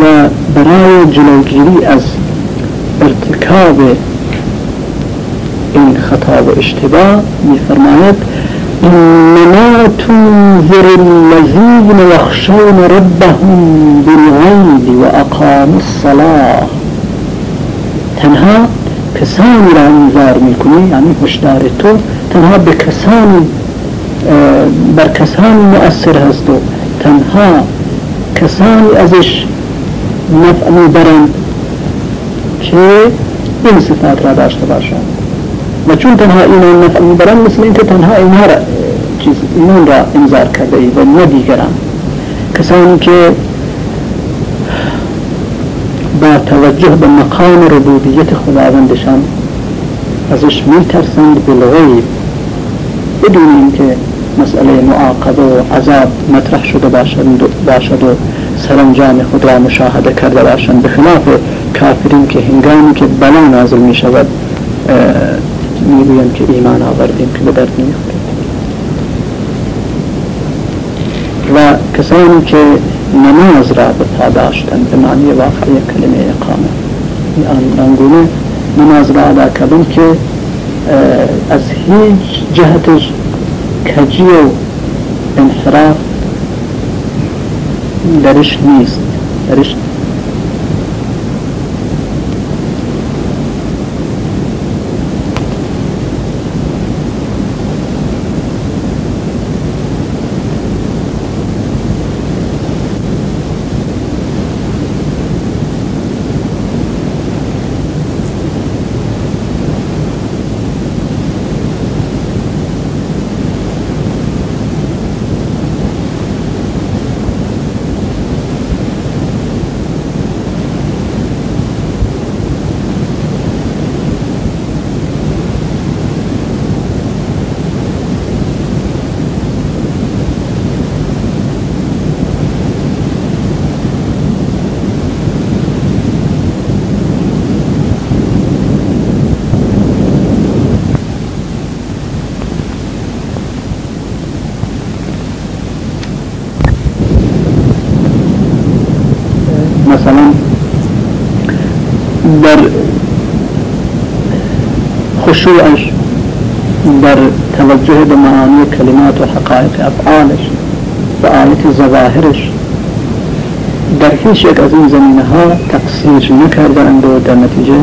و برای جلوگیری از ارتکاب این خطا و اشتباه میفرماید إنما تنذر الذين يخشون ربهم بالغيب وأقاموا الصلاة. تنها کسانی را انذار میکنی یعنی هشدار تو تنها به کسانی بر کسانی مؤثر هست و تنها کسانی ازش نفع میبرند که این صفات را داشته باشند. و چون تنها ایمان نفع می‌برند مثل اینکه تنها اینها را چیز ایمان را انذار کرده ای و نه دیگران. کسانی که با توجه به مقام ربوبیت خداوندشان ازش میترسند بالغیب بدون اینکه مسئله معاقبه و عذاب مطرح شده باشد و سرانجام خود را مشاهده کرده باشند بخلاف کافرین که هنگامی که بلا نازل می شود می‌گویند که ایمان آوردیم که به درد نمی‌خوریم. و کسانی که نماز را به پا داشتن به معنی واقعی کلمه اقامه. آنگونه نماز را ادا کردن که از هیچ جهتش کجی و انحراف درش نیست. درش خشوعش در توجه به معانی کلمات و حقائق افعالش و آیت ظواهرش در هیچ یک از این زمینه ها تقصیر نکردند و در نتیجه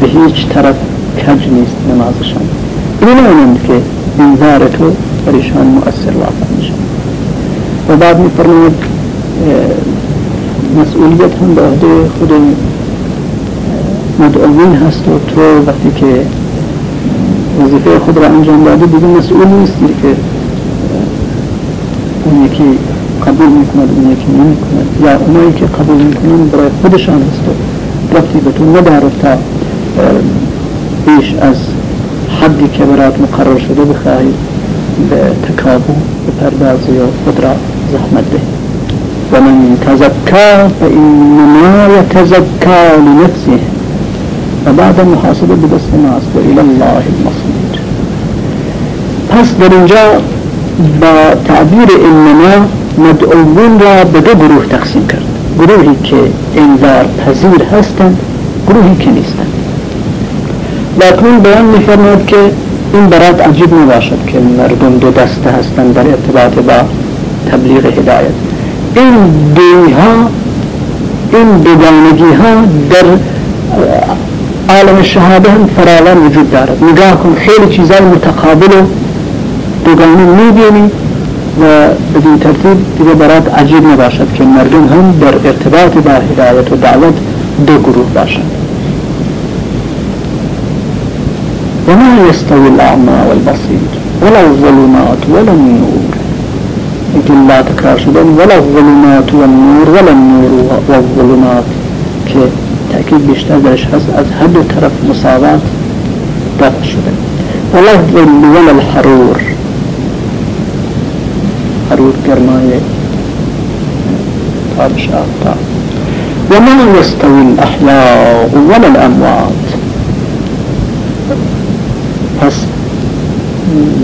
به هیچ طرف کج نیست نمازشان. این نمانند که انذار تو برایشان مؤثر واقع میشه و بعد می فرمود مسئولیت هم به خود مدعوین هست و تو وقتی که وظیفه خود را انجام داده دیگه مسئول نیستی که اون یکی قبول می‌کند اون یکی نمی‌کند. یا اونایی که قبول می‌کنن برای خودشان هست و رفتی به تو ندارد تا بیش از حدی که برات مقرر شده بخواهی به تکابو بپردازی و خود را زحمت ده ومن تزكى فإنما يتزكى لنفسه. وبعد محاسبه بدست ماست. و الى الله المصير پس در اینجا با تعبیر انما مدعوون را به دو گروه تقسیم کرد. گروهی که انذار پذیر هستند گروهی که نیستند. لکن بیان میفرماد که این برات عجیب نباشد که مردم دو دسته هستند در ارتباط با تبلیغ هدایت. این دویها این دوگانگی ها در عالم شهاده هم فراوان وجود دارد. نگاه کن خیلی چیزای متقابل و دوگانه میبینی و بدین ترتیب دیگه برات عجیب نباشد که مردم هم در ارتباط با هدایت و دعوت دو گروه باشند. وما يستوي الأعمى والبصير ولا الظلمات ولا النور. يمكن لا تكرار ولا الظلمات والنور ولا النور والظلمات هست از هر دو طرف مساوات دفع شده. ولا الظل ولا الحرور. گرمای تابش آفتاب وما يستوي الأحياء ولا الأموات. پس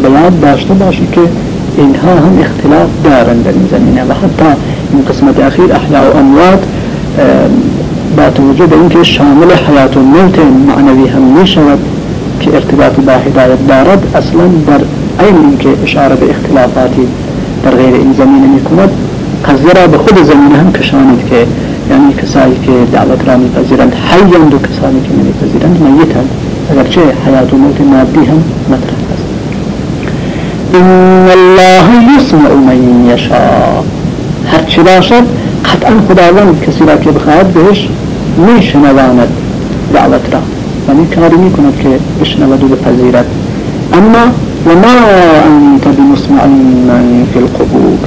بیاد داشته باشی که اینها هم اختلاف دارند در این زمینه و حتی این قسمت اخیر احیاء و اموات با توجه به اینکه شامل حیات و موت هم می شود ارتباط با دارد أصلا در این اینکه اشاره به اختلافاتی در غیر این زمینه می کند قضیه را به خود زمینه هم کشانید که یعنی کسایی که دعوت را میپذیرند. حیند و کسانی که نمیپذیرند. میتند اگرچه حیات و موت مادی هم مطرح است. الله یسمع من یشاء. هر چی باشد قطعا خداوند کسی را که بخواهد بهش میشنواند دعوت را. می کاری می کند که بشنود و بپذیرد. اما وما أنت بمسمع من في القبور.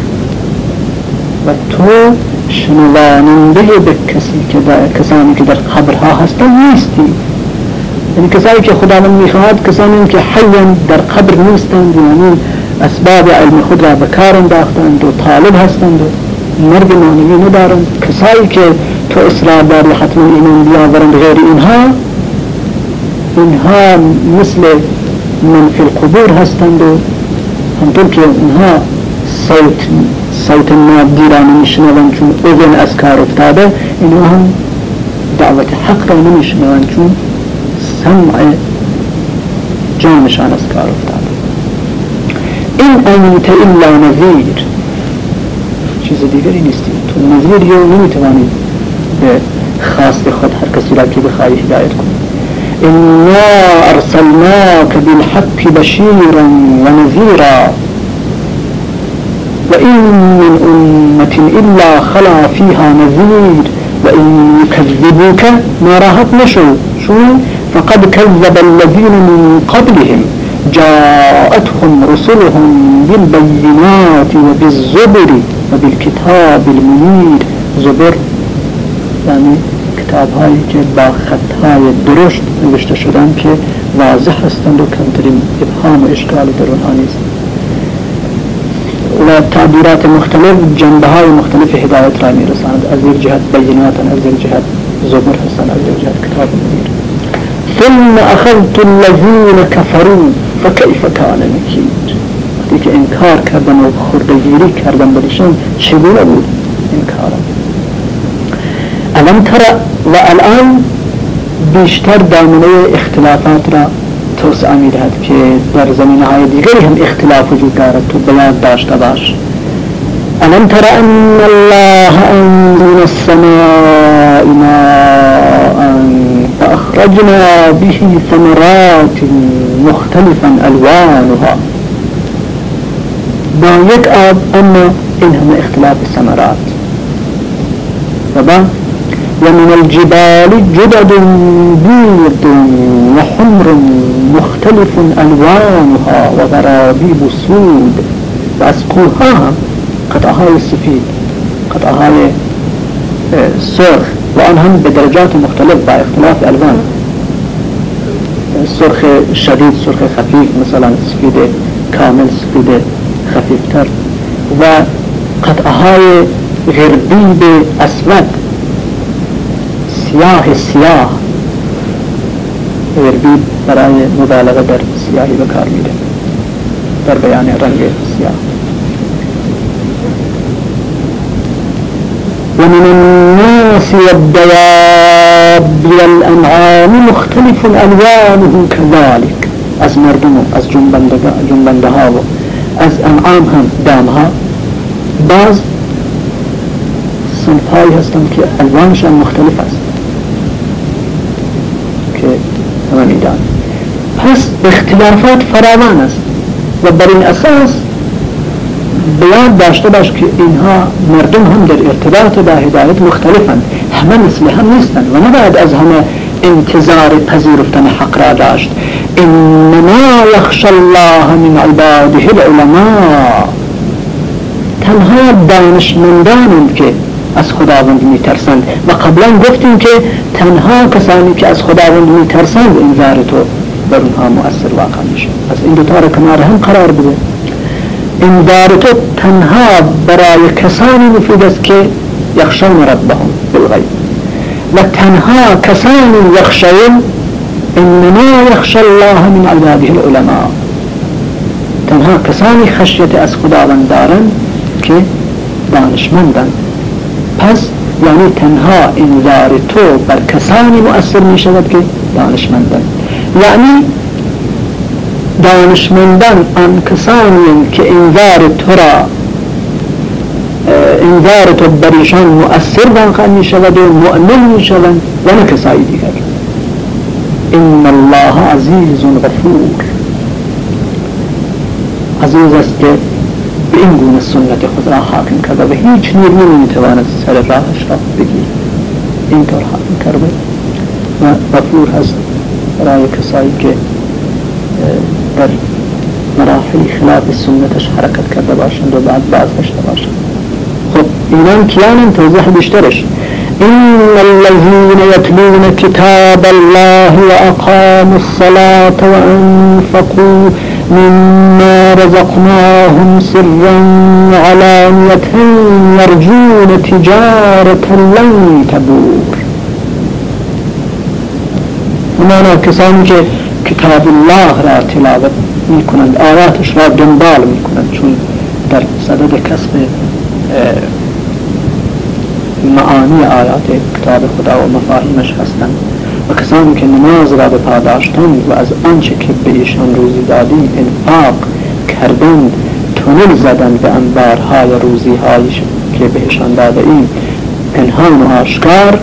و تو شنواننده به کسی که کسانی که در قبرها هستند نیستی یعنی کسانی که خداوند میخواهد کسانی که حیا در قبر نیستند یعنی أسباب علم خود را بکار انداختند و طالب هستند و مرگ معنوی ندارند کسایی که تو اصلاح داری حتما ایمان بیاورند غیر اینها اینها مثل من فی القبور هستند و همطور که اینها صوت صوت مادی را نمیشنوند چون اذن از کار افتاده اینها هم دعوت حق را نمیشنوند چون سمع جانشان از کار افتاده. این انت الا نذیر. چیز دیگری نیستی. تو نذیری رو نمی‌توانی به خاص خود هر کسی را که بخواهی هدایت إنا أرسلناك بالحق بشيرا ونذيرا وإن من أمة إلا خلا فيها نذير وإن يكذبوك ما راهت نشو شو؟ فقد كذب الذين من قبلهم جاءتهم رسلهم بالبينات وبالزبر وبالكتاب المنير زبر يعني کتاب هایی که با خط های درشت نوشته شدن که واضح هستند و کمترین ابهام و اشکال در اونها نیست. و تعبیرات مختلف جنبه های مختلف هدایت را می رساند از یک جهت بینات از یک جهت زبر هستند از یک جهت کتاب منیر ثم اخذت الذين كفروا فكيف كان نكير وقتی که انکار کردن و خردگیری کردن بدشن چگونه بود انکارم الان تر و الان بیشتر دامنه اختلافات را توسعه میدهد که در زمینه های دیگری هم اختلاف وجود دارد تو بیاد داشته باش ألم تر أن الله أنزل السماء ماء فأخرجنا به ثمرات مختلفا ألوانها با یک آب اما این همه اختلاف ثمرات و با ومن الجبال جدد بيض وحمر مختلف ألوانها وغرابيب سود. و از قطعه سفید قطعه سرخ و آن هم به درجات مختلف با اختلاف ألوان. سرخ شدید سرخ خفیف مثلا سفید کامل سفید خفیفتر و قطعه های غربی أسود. سیاه سیاه. غربی برای مبالغه در سیاهی بکار میده در بیان رنگ سیاه. ومن الناس والدواب والأنعام مختلف ألوانه كذلك. از مردم از جنبنده ها و از انعام هم دام ها بعض صنف هایی هستند که الوانشان مختلف است. همه میدان. پس اختلافات فراوان است و بر این اساس بیان داشته باش که اینها مردم هم در ارتباط با هدایت مختلفن همه مثل هم نیستن و نباید از همه انتظار پذیرفتن حق را داشت. انما یخش الله من عباده العلماء. تنها دانشمندانند که از خداوند میترسند. و قبلا گفتیم که تنها کسانی که از خداوند میترسند انذار تو بر اونها مؤثر واقع میشه. از این دوتا را کنار هم قرار بده. انذار تو تنها برای کسانی مفید است که یخشون ربهم بالغیب و تنها کسانی یخشون انما یخش الله من عباده العلماء. تنها کسانی خشیت از خداوند دارند که دانشمندند. پس یعنی تنها انذار تو بر کسانی مؤثر می شود که دانشمندند یعنی دانشمندان آن کسانی که انذار تو را انذار تو بریشان مؤثر واقع می شود و مؤمن می شود و نه کسایی دیگر. ان الله عزیز غفور. عزیز است که این گونه سنت خود را حاکم کرده و هیچ نیروی نمی‌تواند سر راهش را بگیر اینطور حاکم کرده و غفور هست برای کسایی که در مراحل خلاف سنتش حرکت کرده باشند و بعد بازگشته باشند. خب اینان کیانن توضیح بیشترش. إن الذين يتلون كتاب الله وأقاموا الصلاة وأنفقوا مما رزقناهم سرا وعلانية يرجون تجارة لن تبور. هنا كسان کتاب الله را تلاوت می کنند آیاتش را دنبال می کنند چون در صدد کسب معانی آیات کتاب خدا و مفاهیمش هستند و کسانی که نماز را به پاداشتند و از آنچه که به ایشان روزی دادیم انفاق کردند تنل زدن به انبارهای روزی هایش که بهشان داده ایم. پنهان و آشکار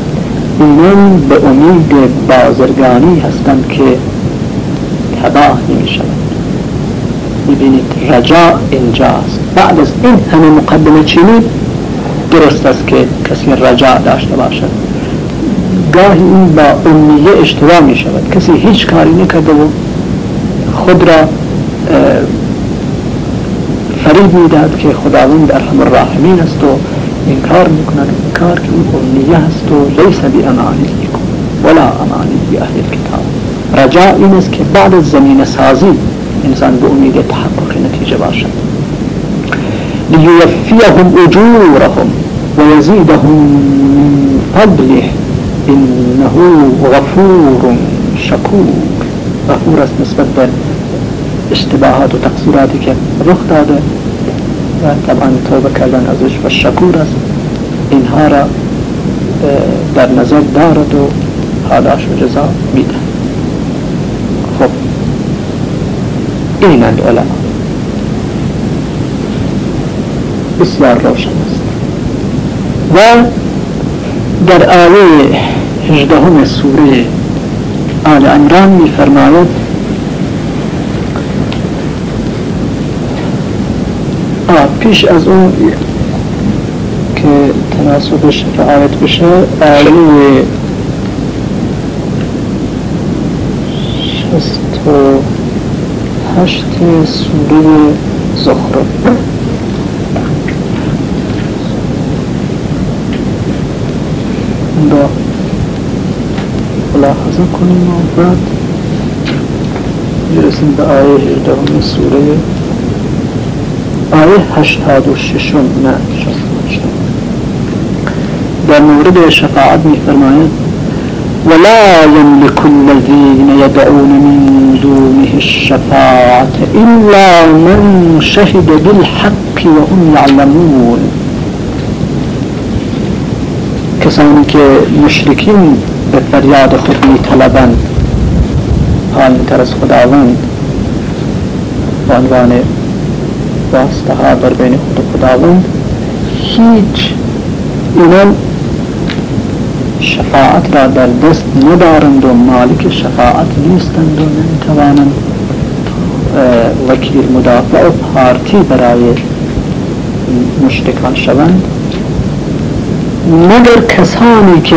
اینان به امید بازرگانی هستند که تباه نمی شود می‌بینید رجا اینجاست. بعد از این همه مقدمه چینی درست است که کسی رجا داشته باشد. گاهی این با امیه اشتباه می شود کسی هیچ کاری نکرده و خود را فریب می‌دهد که خداوند ارحم الراحمین است و این کار می‌کند. کار که اون امیه است و لیس بی امانیکم ولا امانی اهل الكتاب رجاء این است که بعد زمین سازی انسان به امید تحقق نتیجه باشد. لیوفیهم اجورهم ويزيدهم من فضله. انه غفور شکور غفور است نسبت به اشتباهات و تقصیراتی که رخ داده و طبعا توبه کردن ازش و شکور است. اینها را در نظر دارد و پاداش و جزا میده خب. اینند علما. بسیار روشن است. و در آیه هجدهم سوره آل عمران می فرماید پیش از اون که تناسبش رعایت بشه آیه شست و هشت سوره زخرف. را ملاحظة كل موضوعات جلسند آية هجدهم السورية آية هشتاد وششون نه در مورد شفاعت میفرماید ولا يملك الذين يدعون من دونه الشفاعة إلا من شهد بالحق وهم يعلمون. کسانی که مشرکین به فریاد خود می طلبند پایین تر از خداوند به عنوان واسطه ها در بین خود خداوند هیچ اینا شفاعت را در دست ندارند و مالک شفاعت نیستند و نمی‌توانند وکیل مدافع و پارتی برای مشتکان شوند. مگر کسانی که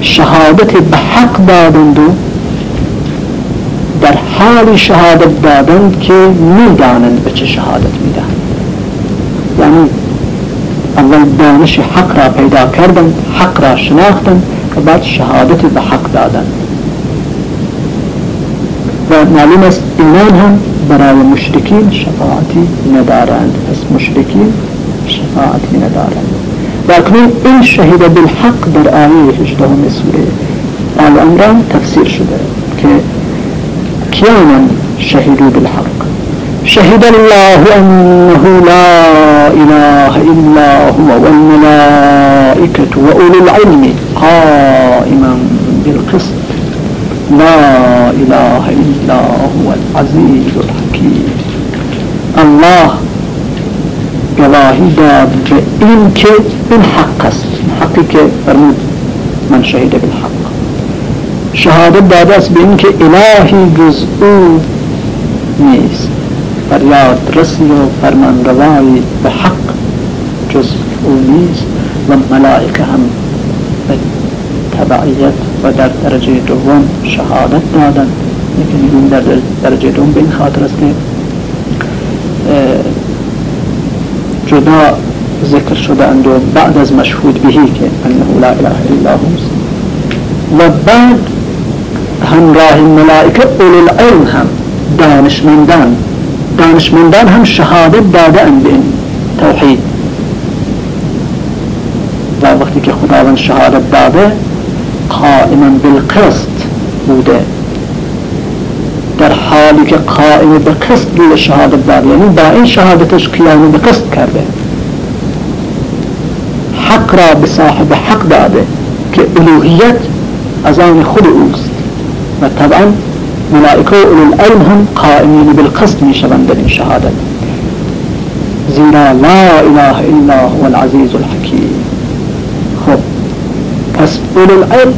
شهادت به حق دادند و در حال شهادت دادند که می‌دانند به چه شهادت می‌دهند. یعنی اول دانش حق را پیدا کردند حق را شناختند و بعد شهادت به حق دادند. و معلوم است اینان هم برای مشرکین شفاعتی ندارند. پس مشرکین شفاعتی ندارند. لكن این شهد بالحق در آیه هجدهم سوره آل عمران تفسیر شده که شهدوا بالحق. شهد الله أنه لا إله إلا هو والملائكة وأولو العلم قائما بالقسط. لا إله إلا هو العزيز الحكيم. الله گواهی داد به این که این حق است. حقی که فرمود من شهید بالحق. شهادت داده است به این که الهی جز او نیست. فریاد رسی و فرمان روایی به حق جز او نیست. و ملائکه هم به تبعیت و در درجه دوم شهادت دادن. لیکن این در درجه دوم به این خاطر است که جدا ذکر شده اند و بعد از مشهود بهی که انه لا اله الا هو. و بعد همراه ملائکه اول العلم هم دانشمندان. دانشمندان هم شهادت داده اند این توحید. و وقتی که خداوند شهادت داده قائما بالقسط بوده. که قائم به قسط بوده شهادت داده یعنی با این شهادتش قیام به قسط کرده. حق را به صاحب حق داده که الوهیت از آن خود اوست. و طبعا ملائکه و العلم هم قائمین بالقسط می شوند در این شهادت. زیرا لا اله الا هو العزیز الحکیم. خب پس اولو العلم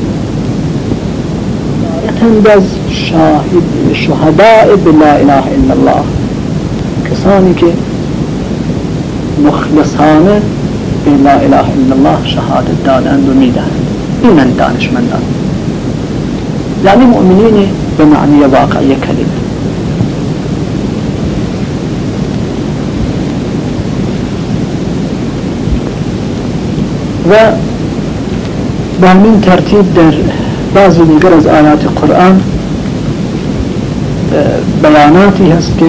از شاهد شهداء بلا اله الا الله. کسانی که مخلصانه به لا اله الا الله شهادت دادند و میدهند. اینن دانشمندان. یعنی مؤمنین به معنی واقعی کلمه. و به همین ترتیب در بعضی دیگر از آیات قرآن بیاناتی هست که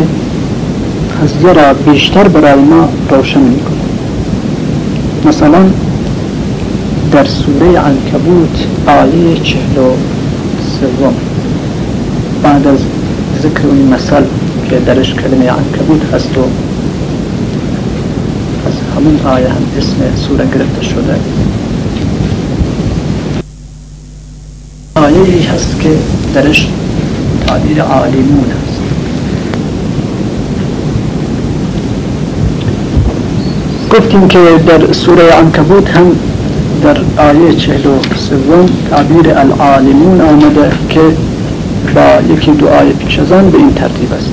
قضیه را بیشتر برای ما روشن می‌کنه. مثلا در سوره عنکبوت آیه چهل و سوم بعد از ذکر این مثل که درش کلمه عنکبوت هست و از همون آیه هم اسم سوره گرفته شده. آیه هست که درش تعبیر عالمون. هست گفتیم که در سوره عنکبوت هم در آیه چهل و سوم تعبیر العالمون آمده که با یکی دو آیه پیش از آن به این ترتیب است.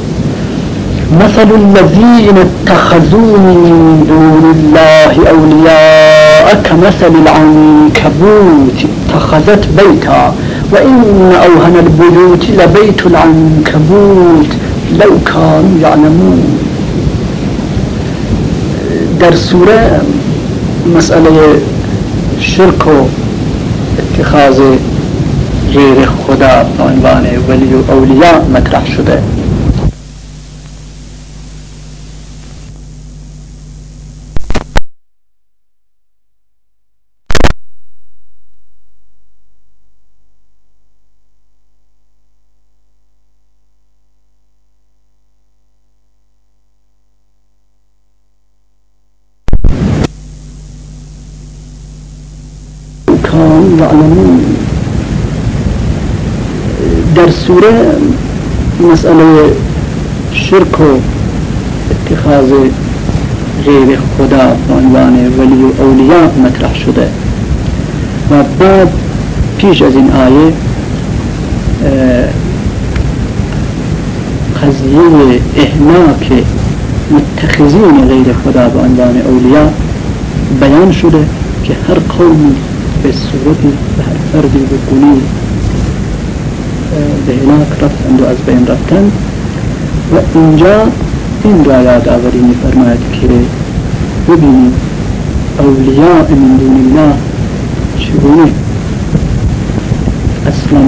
مثل الذين اتخذوا من دون الله أولياء كمثل العنكبوت اتخذت بيتا وإن أوهن البيوت لبيت العنكبوت لو كانوا يعلمون. در سوره مسئله شرک و اتخاذ غیر خدا به عنوان ولی و اولیاء مطرح شده یعلمون در سوره مسئله شرک و اتخاذ غیر خدا عنوان ولی و اولیاء مطرح شده. و بعد پیش از این آیه قضیه احناک متخذین غیر خدا به عنوان اولیاء بیان شده که هر قومی به صورتی به هر فردی به گونی به هلاک رفتند و از بین رفتند و اینجا این را یادآوری میفرماید که ببینید اولیاء من دون الله چگونه اصلا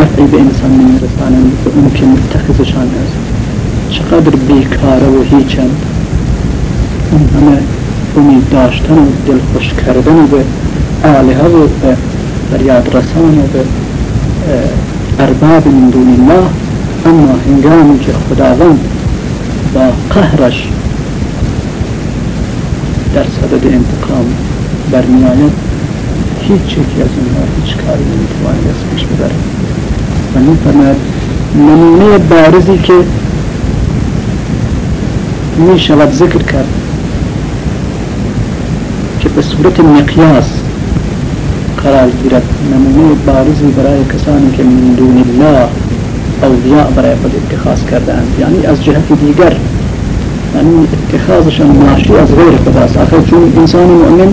نفعی به انسان نمیرسانند و اون که متخذشان است. چقدر بیکاره و هیچند. اون همه امید داشتن و دل خوش کردن به آلهه و فریاد رسان و به ارباب من دون الله اما هنگامی که خداوند با قهرش در صدد انتقام برمیآید هیچ یکی از اونها هیچ کاری نمی‌تواند از پیش ببره و میفرماید نمونه بارزی که می شود ذکر کرد که به صورت مقیاس قرار گیرد نمونه بارزی برای کسانی که من دون الله اولیاء برای خود اتخاذ کردند یعنی از جهت دیگر. یعنی اتخاذشان ناشی از غیر خداست. آخر چون انسان مؤمن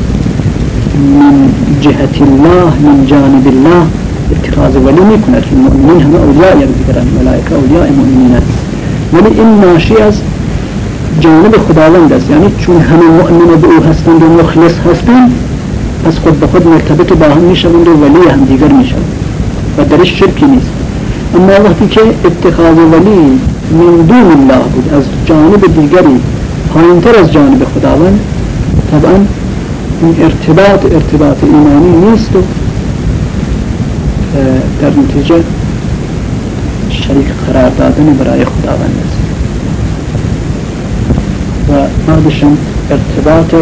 من جهت الله من جانب الله اتخاذ ولی می‌کند. مؤمنین همه اولیاء یکدیگرند ملائکه اولیاء مؤمنین ولی این ناشی از جانب خداوند است. یعنی چون همه مؤمن به او هستند و مخلص هستند پس خود به خود مرتبط با هم می‌شوند و ولی هم دیگر می‌شوند و درش شرکی نیست. اما وقتی که اتخاذ ولی من دون الله بود از جانب دیگری پایینتر از جانب خداوند طبعا این ارتباط ارتباط ایمانی نیست و در نتیجه شریک قرار دادن برای خداوند است. و بعدشم ارتباط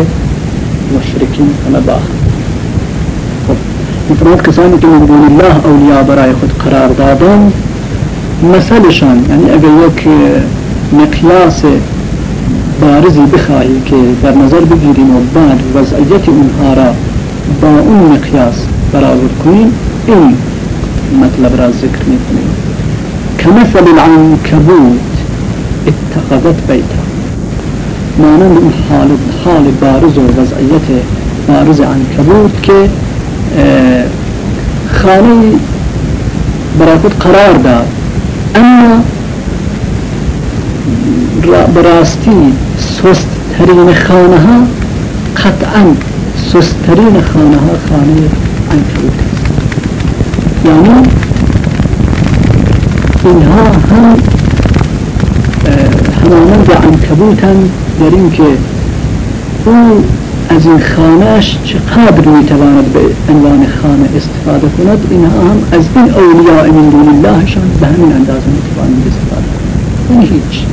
مشرکین همه با مفرد کسانی که من دون الله اولیاء برای خود قرار دادن مثلشان یعنی اگر یک مقیاس بارزی بخواهی که در نظر بگیریم و بعد وضعیت اونها را با اون مقیاس برابر کنیم این مطلب را ذکر میکنیم. كمثل العنكبوت اتخذت بیتا. مانند اون حال, بارز و وضعیت بارز عنکبوت که خانه برای قرار داد اما براستی سست ترین خانه ها قطعا سست ترین خانه ها خانه عنکبوت یعنی اینها هم همانند عنکبوتن در این که اون از این خانهش چقدر میتواند به عنوان خانه استفاده کند اینها هم از این اولیاء من دون اللهشان به همین اندازه میتوانند استفاده کنند. این هیچ.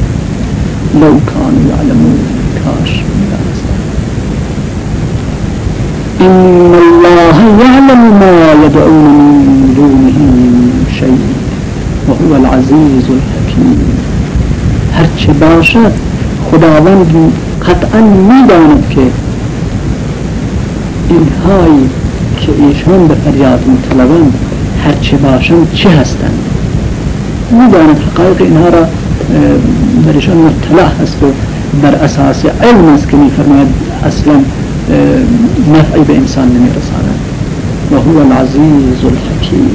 لو کان یعلمون کاش ان الله یعلم ما یدعون من دونه من العزیز الحکیم. هرچه باشد خداوند قطعا میداند که اینهایی که ایشان به فریاد مطلبند هرچه باشند چه هستند؟ می‌داند حقایق اینها را برشان مطلع هست و بر اساس علم است که میفرماید اصلا نفعی به انسان نمیرساند. و هو العزیز الحکیم.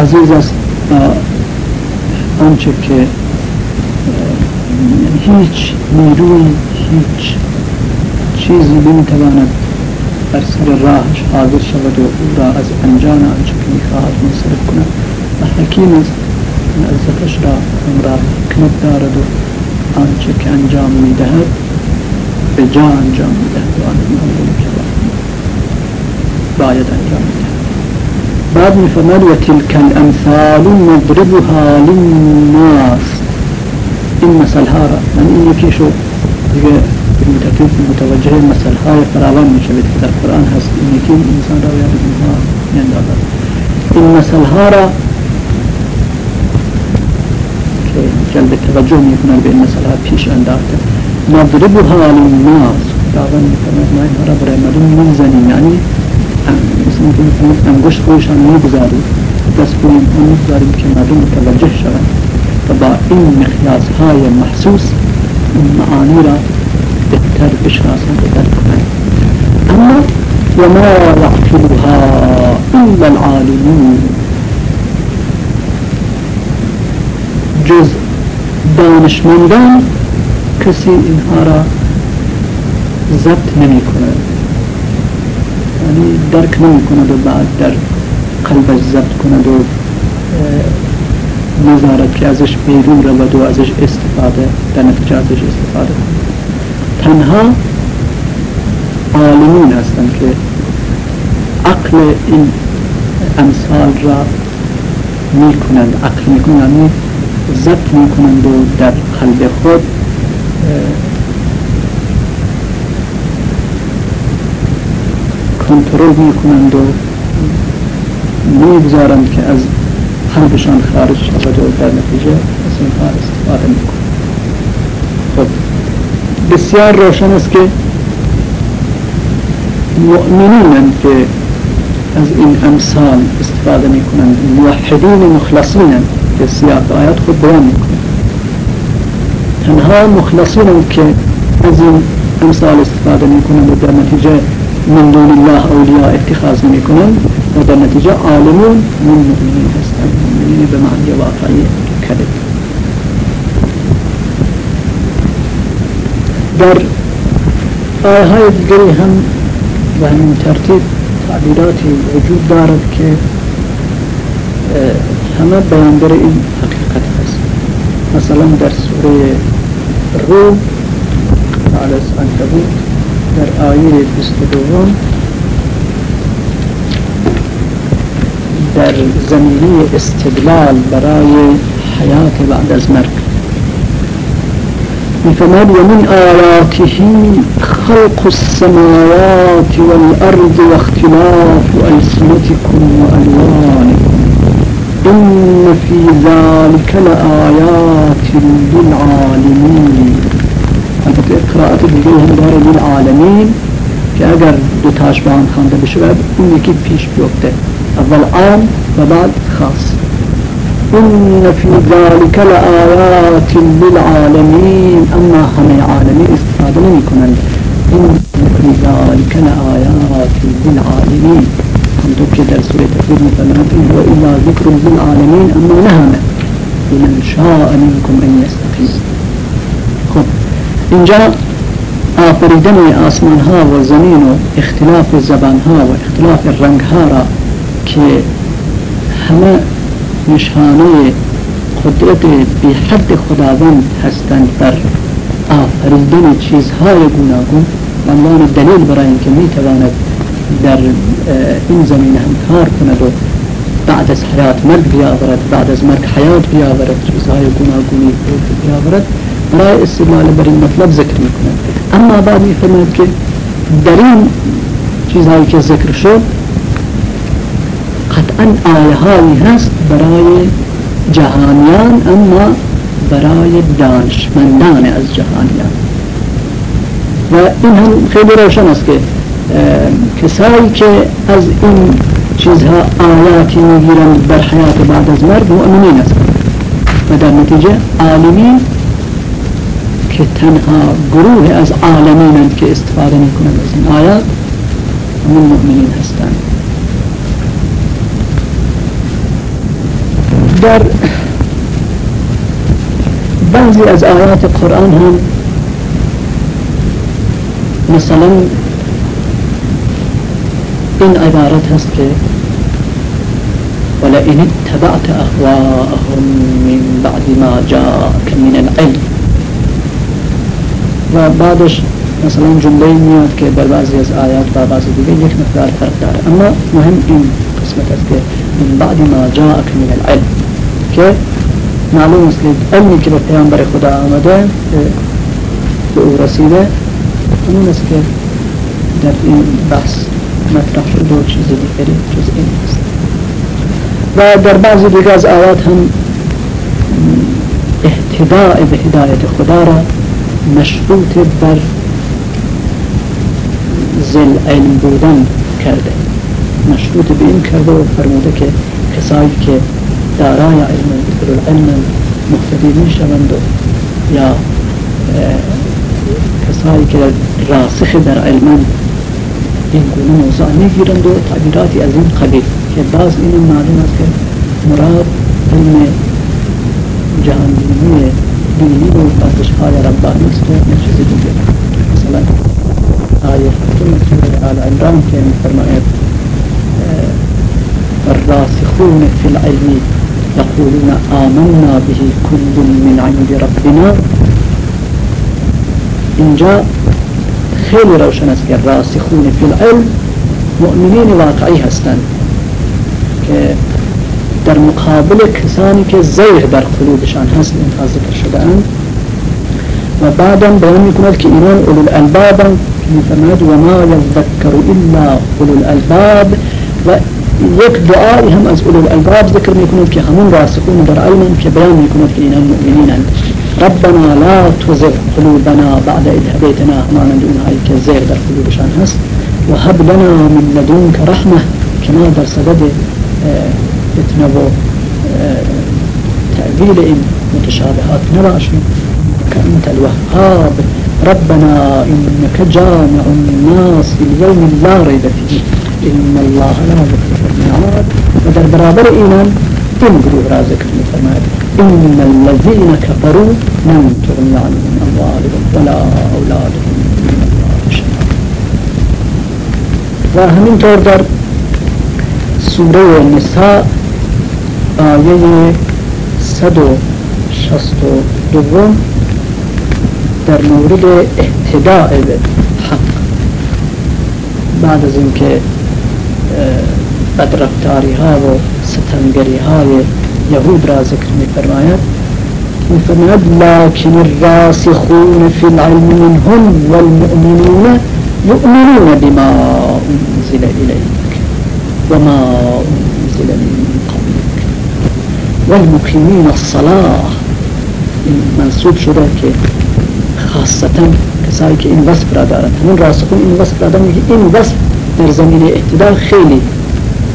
عزیز است آنچه که هیچ نیروی هیچ چیزی نمی‌تواند بر سر راهش حاضر شود و او را از انجام آنچه که می‌خواهد منصرف کند. و حکیم است عزتش را همراه حکمت دارد و آنچه که انجام می‌دهد به جا انجام می‌دهد و آن معلوم شود باید انجام می‌دهد. بعد میفرماد و تلک الامثال نضربها للناس. إما سلهارة من إني كيشو متفق متوجهين مثل هاي فراوان من شبه كتاب القرآن هست. إني كيم إنسان راوي هذا منها من دولار يعني إن مثل هارا جلب التوجه يكون بين مثل هارا بيش أنداخته. نضربها للناس. فراوان مثلا ما يهرب رمضان ملزني يعني مثلا مثلا أنگوش خوشان نگذاری دست بویم نگذاریم که مردم متوجه شوند. و با این مخیاز های محسوس این معانی را بهتر بشناسند و درک کنند أما وما يعقلها إلا العالمون. جز دانشمندان کسی اینها را ضبط نمی کند یعنی درک نمی کند و بعد در قلبش ضبط کند و نذارد که ازش بیرون رود و ازش استفاده در نتیجه ازش استفاده. تنها عالمین هستند که عقل این امثال را می کنند عقل می کنند یعنی ضبط می کنند و در قلب خود کنترل می کنند و می‌گذارند که از قلبشان خارج شود و در نتیجه از اینها استفاده می کنند خب بسیار روشن است که مؤمنین که از این امثال استفاده می کنند موحدین مخلصین که سیاق آیات خود بیان می کنند تنها مخلصین که از این امثال استفاده می کنند و در نتیجه من دون الله اولیاء اتخاذ نمی کنند و در نتیجه عالمون من مؤمنین ini bemacdiwaafay kadhig dar aahayd garihan wamin tartiib tacbiiraatii wujuud daaradkeed hama bayaan bari in haqiiqat hayso masalan dar suureye ruum cales ankabuut dar aayadeed isku dhowaan در آیه 22 در زمینه استدلال برای حیات بعد از مرگ. میفرماد ومن آیاته خلق السماوات والأرض واختلاف ألسنتكم وألوانكم إن في ذلك لآيات للعالمين البته قراءت دیگه داره للعالمين که اگر دو تاش با هم خوانده بشه اون یکی پیش بیفته. اول عام و بعد خاص. إن في ذلك لآيات للعالمين. أما هم العالمين استفادة يكن إن في ذلك لآيات للعالمين. هم في در سورة تفسير مثلا؟ إن هو إلا ذكر للعالمين أما نهم لمن شاء منكم أن يستقيم. خب اینجا آفریدن آسمان ها و زمین اختلاف زبان ها و اختلاف ها را که همه نشانه قدرت بی حد خداوند هستند در آفریدن چیزهای گوناگون عنوان دلیل برای اینکه می‌تواند در این زمینه هم کار کند و بعد از حیات مرگ بیاورد بعد از مرگ حیات بیاورد چیزهای گوناگونی بیاورد. برای استعمال بر این مطلب ذکر می‌کند. اما بعد میفرماید که در این چیزهایی که ذکر شد قطعا آیه هایی هست برای جهانیان اما برای دانشمندان از جهانیان. و این هم خیلی روشن است که کسایی که از این چیزها آیاتی می‌گیرند در حیات بعد از مرگ مؤمنین هستند و در نتیجه عالمین که تنها گروه از عالمین که استفاده می‌کنند از این آیات همون مؤمنین هستند. در بعضی از آیات قرآن هم مثلا این عبارت هست که ولئن اتبعت أهواءهم من بعد ما جاءك من العلم و بعدش مثلا جملة میاد که در بعضی از آیات با بعضی دیگه یک مقدار فرق داره. اما مهم این قسمت است که من بعد ما جاءك من العلم. که معلوم است که علمی که به پیامبر خدا آمده به او رسیده همون است که در این بحث مطرح شد دو چیز دیگری جز این است. و در بعضی دیگه از آیات هم احتداء به هدایت خدا را مشروط بر زل علم بودن کرده. مشروط به این کرده و فرموده که کسایی که دارای علم بکر العلم مختدی می شوند و یا کسایی که راسخ در علم این گونه موضوع میگیرند و تعبیراتی از این قبیل که باز این معلوم است که مراد علم جهانبینی دینی و های ربانی است و چیز دیگه مثلا آیه فتون سوره آل عمران که میفرماید الراسخون في العلم يقولون آمنا به كل من عند ربنا. اینجا خیلی روشن است که راسخون فی العلم مؤمنین واقعی هستند که در مقابل کسانی که زیغ در قلوبشان هست اینها ذکر شده اند. و بعدا بیان میکند که اولو الالباب میفرماید و ما یذکر الا اولو الالباب و یک دعایی هم از الالباب ذکر میکند که همون راسخون در علم که بیان میکند که اینان مؤمنین هستند ربنا لا تزغ قلوبنا بعد إذ هديتنا معنى دون هاي كزير در قلوبشان هست. وهب لنا من لدنك رحمة كما در صدد اتنبو تأويل إن متشابهات. نباشن كأنت الوهاب. ربنا إنك جامع الناس اليوم لا ريب فيه. إن الله لا يخلف الميعاد ودر برابر إيمان إن گروه را ذکر إن الذين كفروا لن تغني عنهم أموالهم ولا أولادهم من الله شيئا. و همینطور در سورة نساء آیه صد و شست و دوم در مورد اهتداء به حق. بعد از اینکه بدرفتاری ها و ستمگری های يهود را ذکر می فرماید می فرماید لكن الراسخون في العلم منهم والمؤمنون يؤمنون بما أنزل إليك وما أنزل من قبلك والمقيمين الصلاة. منصوب شده که خاصتا کسایی که این وصف را دارند. همون راسخون این وصف را دارند این وصف در زمین اعتدال خیلی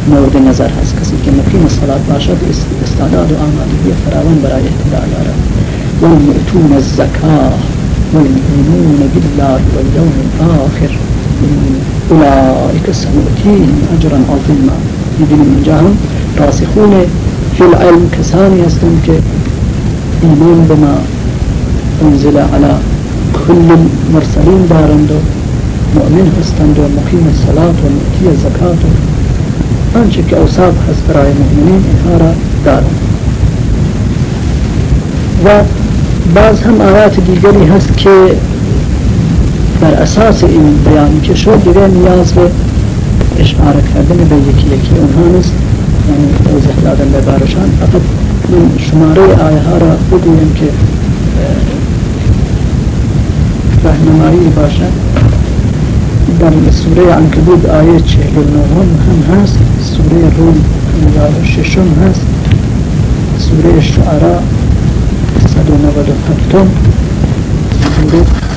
مورد نظر هست. کسی که مقیم صلات باشد استعداد و آمادگی فراوان برای اهتداء دارد. والمؤتون الزکاه والمؤمنون بالله واليوم الآخر أولئك سنؤتيهم أجرا عظيما. می‌بینیم اینجا هم راسخون فی العلم کسانی هستند که ایمان به ما انزل على كل المرسلین دارند و مؤمن هستند و مقیم الصلاة و مؤتی الزکات. آنچه که اوصاف هست برای مؤمنین اینها را دارد و بعض هم آیات دیگری هست که بر اساس این بیانی که شد دیگه نیاز به اشاره کردن به یکی یکی اونها نیست. یعنی توضیح دادن به بارشان. فقط من شماره آیه ها را بگویم که رهنمایی باشد. در سوره آیه چهل و نهم هم هست. سوره روم و ششم هست. سوره شعراء صد و نود و هفتم. سوره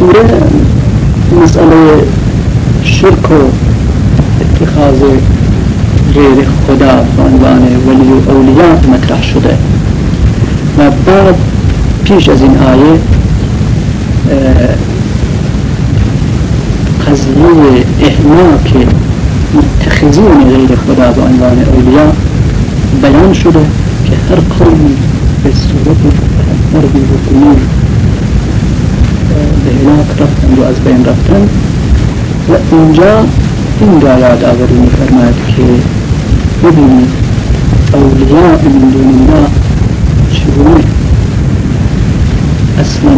سوره مسئله شرک و اتخاذ غیر خدا عنوان ولی و اولیاء مطرح شده. و بعد پیش از این آیه قضیه احماک متخذین غیر خدا به عنوان اولیاء بیان شده که هر قومی به صورت مردی و به هلاک رفتند و از بین رفتند. و اینجا این را یاد آوری میفرماید که ببینید اولیاء من دون الله چگونه اصلا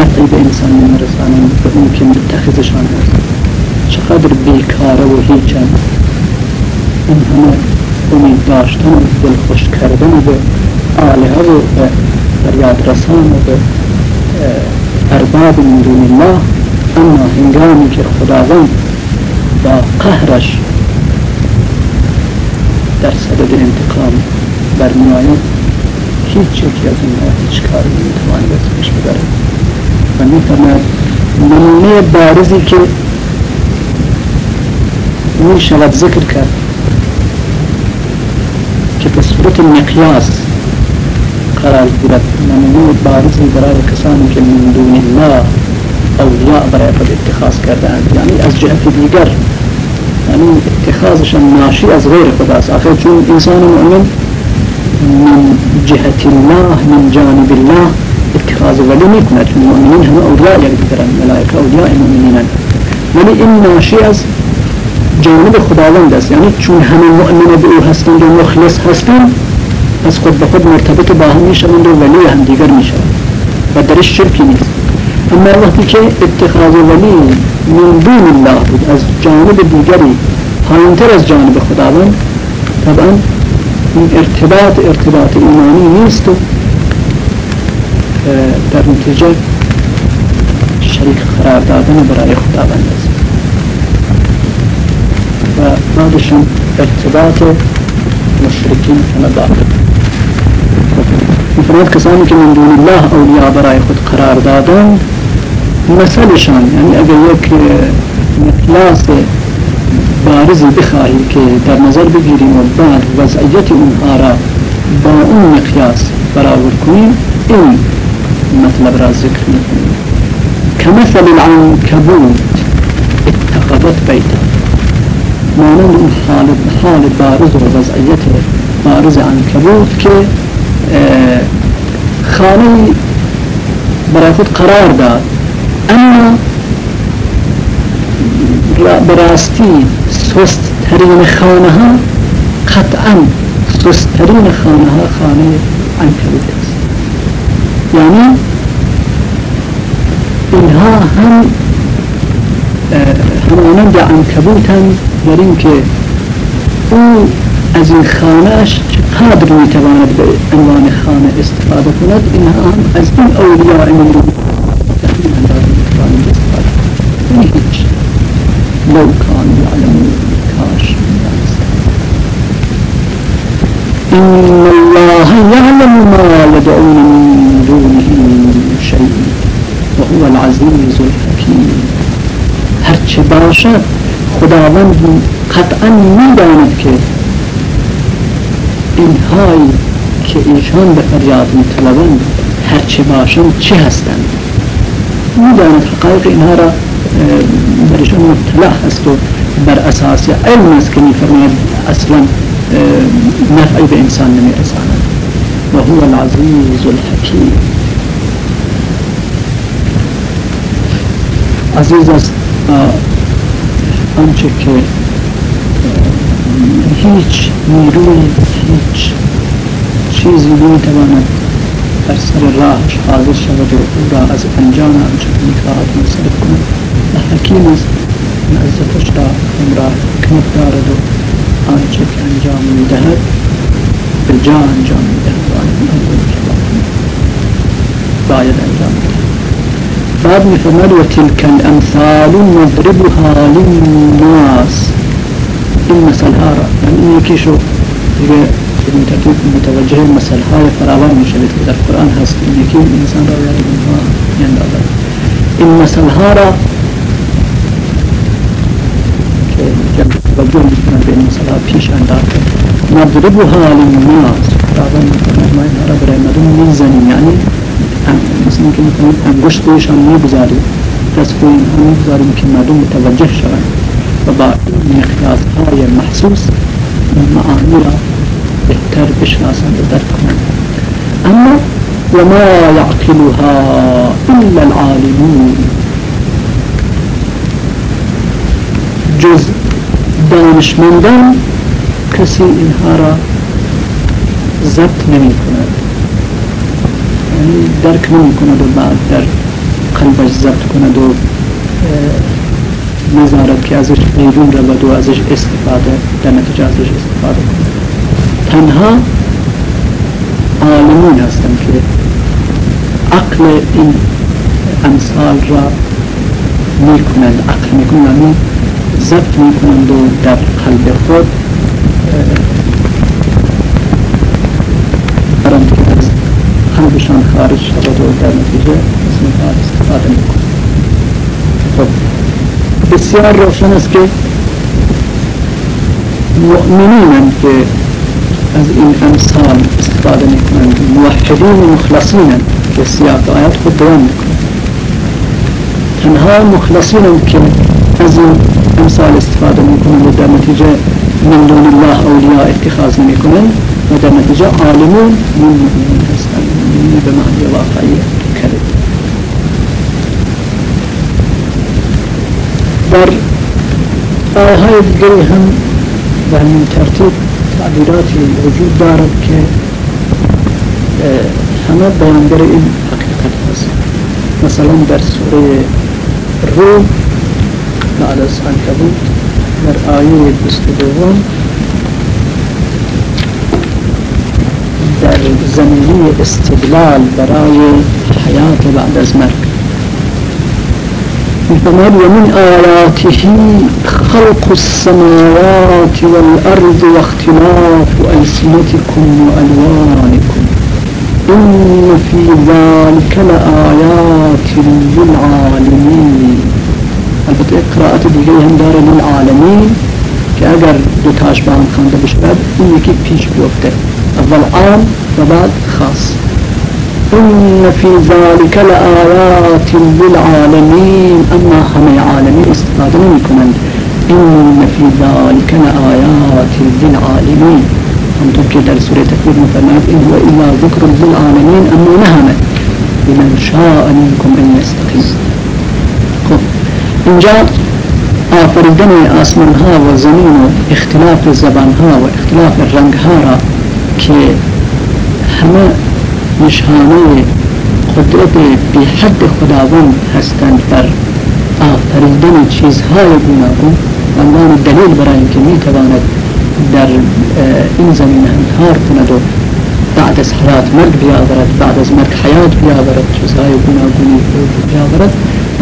نفعی به انسان نمیرسانند به اون که متخذشان هست. چقدر بیکاره و هیچند این همه امید داشتن و دلخوش کردن به آلهه و به فریاد رسان و به ارباب من دون الله اما هنگامی که خداوند با قهرش در صدد انتقام برمیآید هیچ یکی از اینها هیچ کاری نمی‌تواند از پیش ببره و میفرماید نمونه بارزی که می شود ذکر کرد که به صورت مقیاس قرار گیرد نمونه بارزی برای کسانی که من دون الله اولیاء برای خود اتخاذ کردند یعنی از جهت دیگر. یعنی اتخاذشان ناشی از غیر خداست آخر چون انسان مؤمن من جهت الله من جانب الله اتخاذ ولی میکند. چون مؤمنین همه اولیاء یکدیگرند ملائکه اولیاء مؤمنینند ولی این ناشی از جانب خداوند است. یعنی چون همه مؤمن به أو هستند و مخلص هستند از خود به خود مرتبط با هم می‌شوند و ولی هم دیگر می‌شوند و درش شرکی نیست. اما وقتی که اتخاذ ولی من دون الله بود از جانب دیگری پایینتر از جانب خداوند طبعا این ارتباط ارتباط ایمانی نیست و در نتیجه شریک قرار دادن برای خداوند است. و بعدشون ارتباط مشرکین همه باقی فرمود کسانی که من دون الله اولیاء برای خود قرار دادن مثلشان یعنی اگر یک مقیاس بارزی بخواهی که در نظر بگیریم و بعد وضعیت اونها با اون مقیاس برابر کنیم این مطلب را ذکر میکنیم. كمثل العنكبوت اتخذت بیتا. مانند اون حال, حال بارز و وضعیت بارز عنکبوت که خانه برای قرار داد اما براستی سست ترین خانه ها قطعا سست ترین خانه ها خانه عنکبوت است. یعنی اینها هم همانند انکبوتن در اینکه أو از این خانهش قدر میتواند به عنوان خانه استفاده کند؟ اینها هم از این اولیاء من تقریبا دارن میتوانند استفاده کنند. هیچ لو کان یعلمون کاش إن الله يعلم ما يدعون من دونه من شيء وهو العزيز الحكيم هرچه باشد خداوند قطعا میداند که اینهایی که ایشان به فریاد میطلبند هرچه باشند چه هستند؟ می‌داند حقایق اینها را برشان مطلع هست و بر اساس علم است که میفرماید اصلا نفعی به انسان نمیرساند. و هو العزیز الحکیم. عزیز است آنچه که هیچ نیروی هیچ چیزی نمیتواند در سر راهش حاضر شود و أو را از انجام آنچه که میخواهد منصرف کند. و حکیم است عزتش را همراه حکمت دارد و آنچه که انجام میدهد به جا انجام میدهد. و آن باید انجام میدهد. بعد میفرماد و تلك الامثال نضربها للناس. این مثل ها را یعنی این یکیشو دیگه بدون ترتیب متوجه مثل های فراوان میشه که در قرآن هست این یکی انسان را یاد اینها یندازد این مثل ها را که جمع توجه میکنن به این مثل ها پیش انداخته نضربها للناس فراوان میکنن ما اینها را برای مردم میزنیم یعنی مثل اینکه میکنیم انگشت رویشان میگذاریم دست روی اینها میگذاریم که مردم متوجه شوند با مقیاس های محسوس معانی را بهتر بشناسند و أما وما يعقلها إلا العالمون. جز دانشمندان کسی اینها را ضبط نمی کند. یعنی درک نمی کند و بعد در قلبش ضبط کند و نذارد که ازش بیرون رود و ازش استفاده در نتیجه ازش استفاده کنه تنها عالمون هستن که عقل این امثال را می‌کنند. عقل می‌کنند یعنی ضبط می‌کنند و در قلب خود برند که از قلبشان خارج شود و در نتیجه از استفاده می‌کنند. خب. بسیار روشن است که مؤمنین که از این امثال استفاده میکنند. موحدین مخلصین که سیاق آیات خود بیان میکنند. تنها مخلصین که از این امثال استفاده میکنند و در نتیجه من دون الله اولیاء اتخاذ میکنند و در نتیجه عالمون من مؤمنین هستند. به معنی واقعی کلمه در آیهای دیگری هم به همین ترتیب تعبیراتی وجود دارد که همه بیانگر این حقیقت هست. مثلا در سوره روم بعد از عنکبوت در آیه بست دوم در زمینی استدلال برای حیات بعد از مرگ. فرمود ومن آياته خلق السماوات والأرض واختلاف ألسنتكم وألوانكم. إن في ذلك لآيات للعالمين. البته قراءة دیگه هم للعالمين که اگر دو تاش با هم بیفته. اول عام و بعد خاص. إن في ذلك لآيات للعالمين. أما هم عالمين استفادة منكم. إن في ذلك لآيات للعالمين. أنتم كده سورة تكبير مفرمات إن هو إلا ذكر للعالمين أما نهمت. لمن شاء منكم أن يستقيم. خب. اینجا آفریدن آسمان ها و زمین و اختلاف زبان ها و اختلاف ها را که همه نشانه قدرت بی حد خداوند هستند در آفریدن چیزهای گوناگون. عنوان دلیل برای اینکه می‌تواند در این زمین انتحار کند و بعد از حیات مرگ بیاورد بعد از مرگ حیات بیاورد چیزهای گوناگونی بیاورد.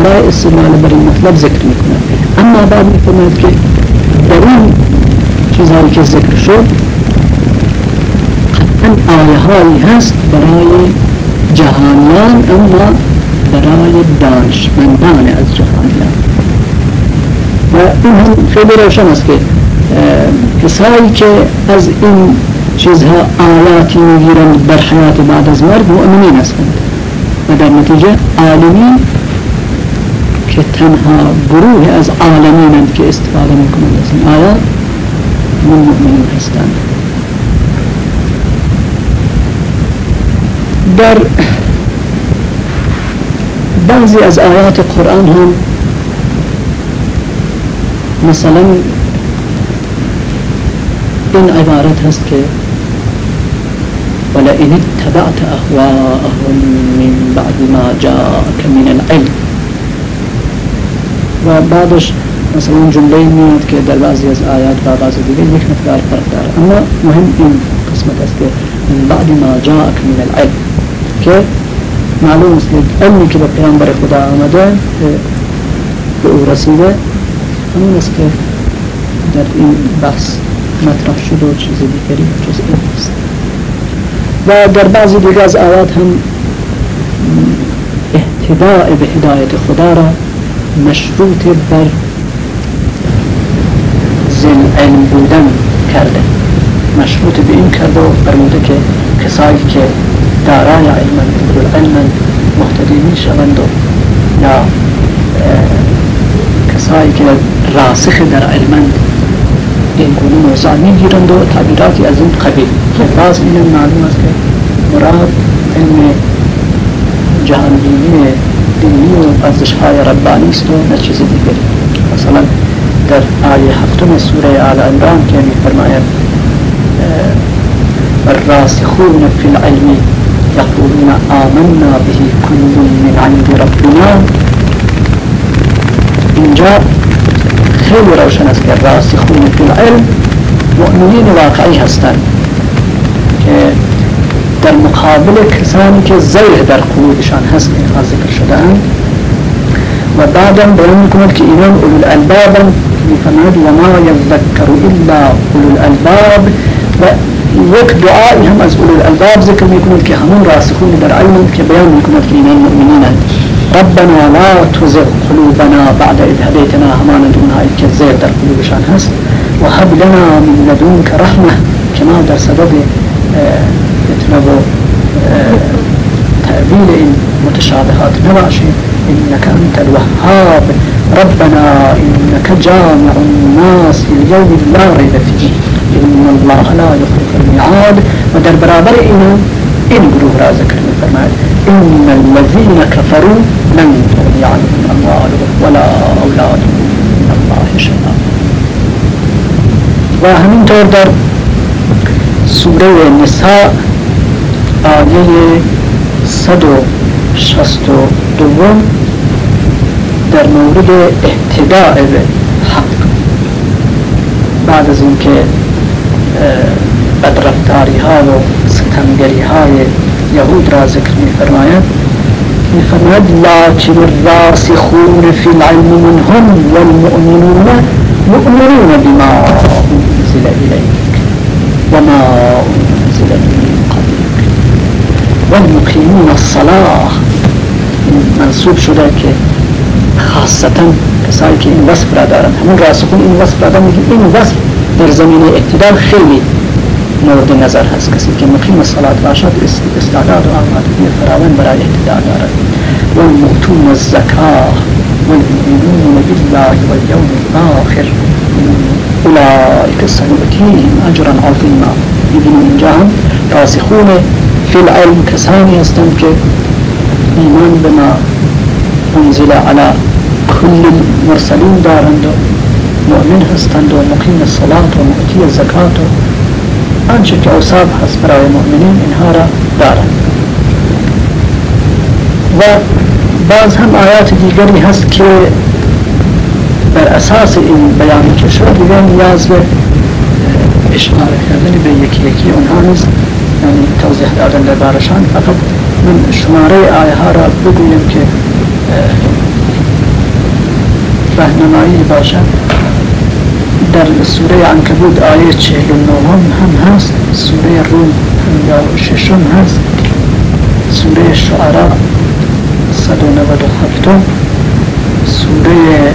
برای استدلال بر این مطلب ذکر می‌کند. اما بعد میفرماید که در این چیزهایی که ذکر شد قطعا آیه هایی هست برای جهانیان اما برای دانشمندان از جهانیان. و این هم خیلی روشن است که کسایی که از این چیزها آیاتی می‌گیرند در حیات بعد از مرگ مؤمنین هستند. و در نتیجه عالمین که تنها گروه از عالمینند که استفاده می‌کنند از این آیات من مؤمنین هستند. در بعضی از آیات قرآن هم مثلا این عبارت هست که ولئن اتبعت أهواءهم من بعد ما جاءك من العلم. و بعدش مثلا جملة میاد که در بعضی از آیات و بعضی دیگه یک مقدار فرق داره أما مهم این قسمت است که من بعد ما جاءك من العلم. که معلوم است که علمی که به پیامبر خدا آمده به او رسیده همون است که در این بحث مطرح شد و چیز دیگری جز این است و در بعضی دیگه از آیات هم احتداء به هدایت خدا را مشروط بر زن علم بودن کرده. مشروط به این کرده و فرموده که کسایی که دارای علم علما محتدی می شوند و یا کسایی که راسخ در علمند این گونه موضوع میگیرند و تعبیراتی از این قبیل که باز این معلوم است که مراد علم جهانبینی دینی و ارزشهای ربانی است و نه چیز دیگری. مثلا در آیه هفتم سوره آل عمران که میفرماید الراسخون في العلم. يقولون آمنا به كل من عند ربنا. اینجا خیلی روشن است که راسخون فی العلم مؤمنین واقعی هستند که در مقابل کسانی که زیر در قلوبشان هست اینها ذکر شدن و بعدم بیان میکند که اینان اولو الالباب میفرماید و ما یذکر الا اولو الالباب و یک دعایی هم از الألباب ذکر میکند که همون راسخون در علم که بیان میکند که اینان مؤمنین ربنا لا تزغ قلوبنا بعد إذ هديتنا همان دونها که زیر در قلوبشان هست و هب لنا من لدنك رحمة كما در سبب اتنب تأویل این متشابهات نباشید إنك أنت الوهاب. ربنا إنك جامع الناس اليوم لا ريب فيه. إن الله لا يخلف الميعاد ودر برابر إنا إن گروه را ذکر فرماید إن الذين كفروا لن تغني عنهم أموالهم ولا أولادهم من الله شيئا و همینطور در سوره نساء آیه صد و شست و دوم در مورد احتداء به حق بعد از اینکه بدرفتاری ها و ستمگری های یهود را ذکر می فرماید می فرماید لكن الراسخون في العلم منهم والمؤمنون مؤمنون بما انزل اليك وما انزل من قبلك والمقيمون الصلاة. منصوب شده که خاصتا کسایی که این وصف را دارن. همون راسخون این وصف را دارن این وصف در زمین اعتدال خیلی مورد نظر هست. کسی که مقیم صلات باشد استعداد و آمادگی فراوان برای اعتدال دارد. والمؤتون الزکاه والمؤمنون بالله واليوم الآخر. أولئك سنؤتيهم أجرا عظيما. ببین اینجا هم راسخون فی العلم. کسانی هستند که ایمان به ما انزل على كل المرسلین دارند. و مؤمن هستند و مقیم الصلاة و مؤتی الزکات و آنچه که اوصاف هست برای مؤمنین اینها را دارند. و باز هم آیات دیگری هست که بر اساس این بیانی که شد دیگر نیاز به اشاره کردن به یکی یکی اونها نیست. یعنی توضیح دادن دربارشان فقط من شماره آیه ها را بگویم که راهنمایی باشد. در سوره عنکبوت آیه چهل نوهم هم هست. سوره روم یا ششم هست. سوره و هفتم سوره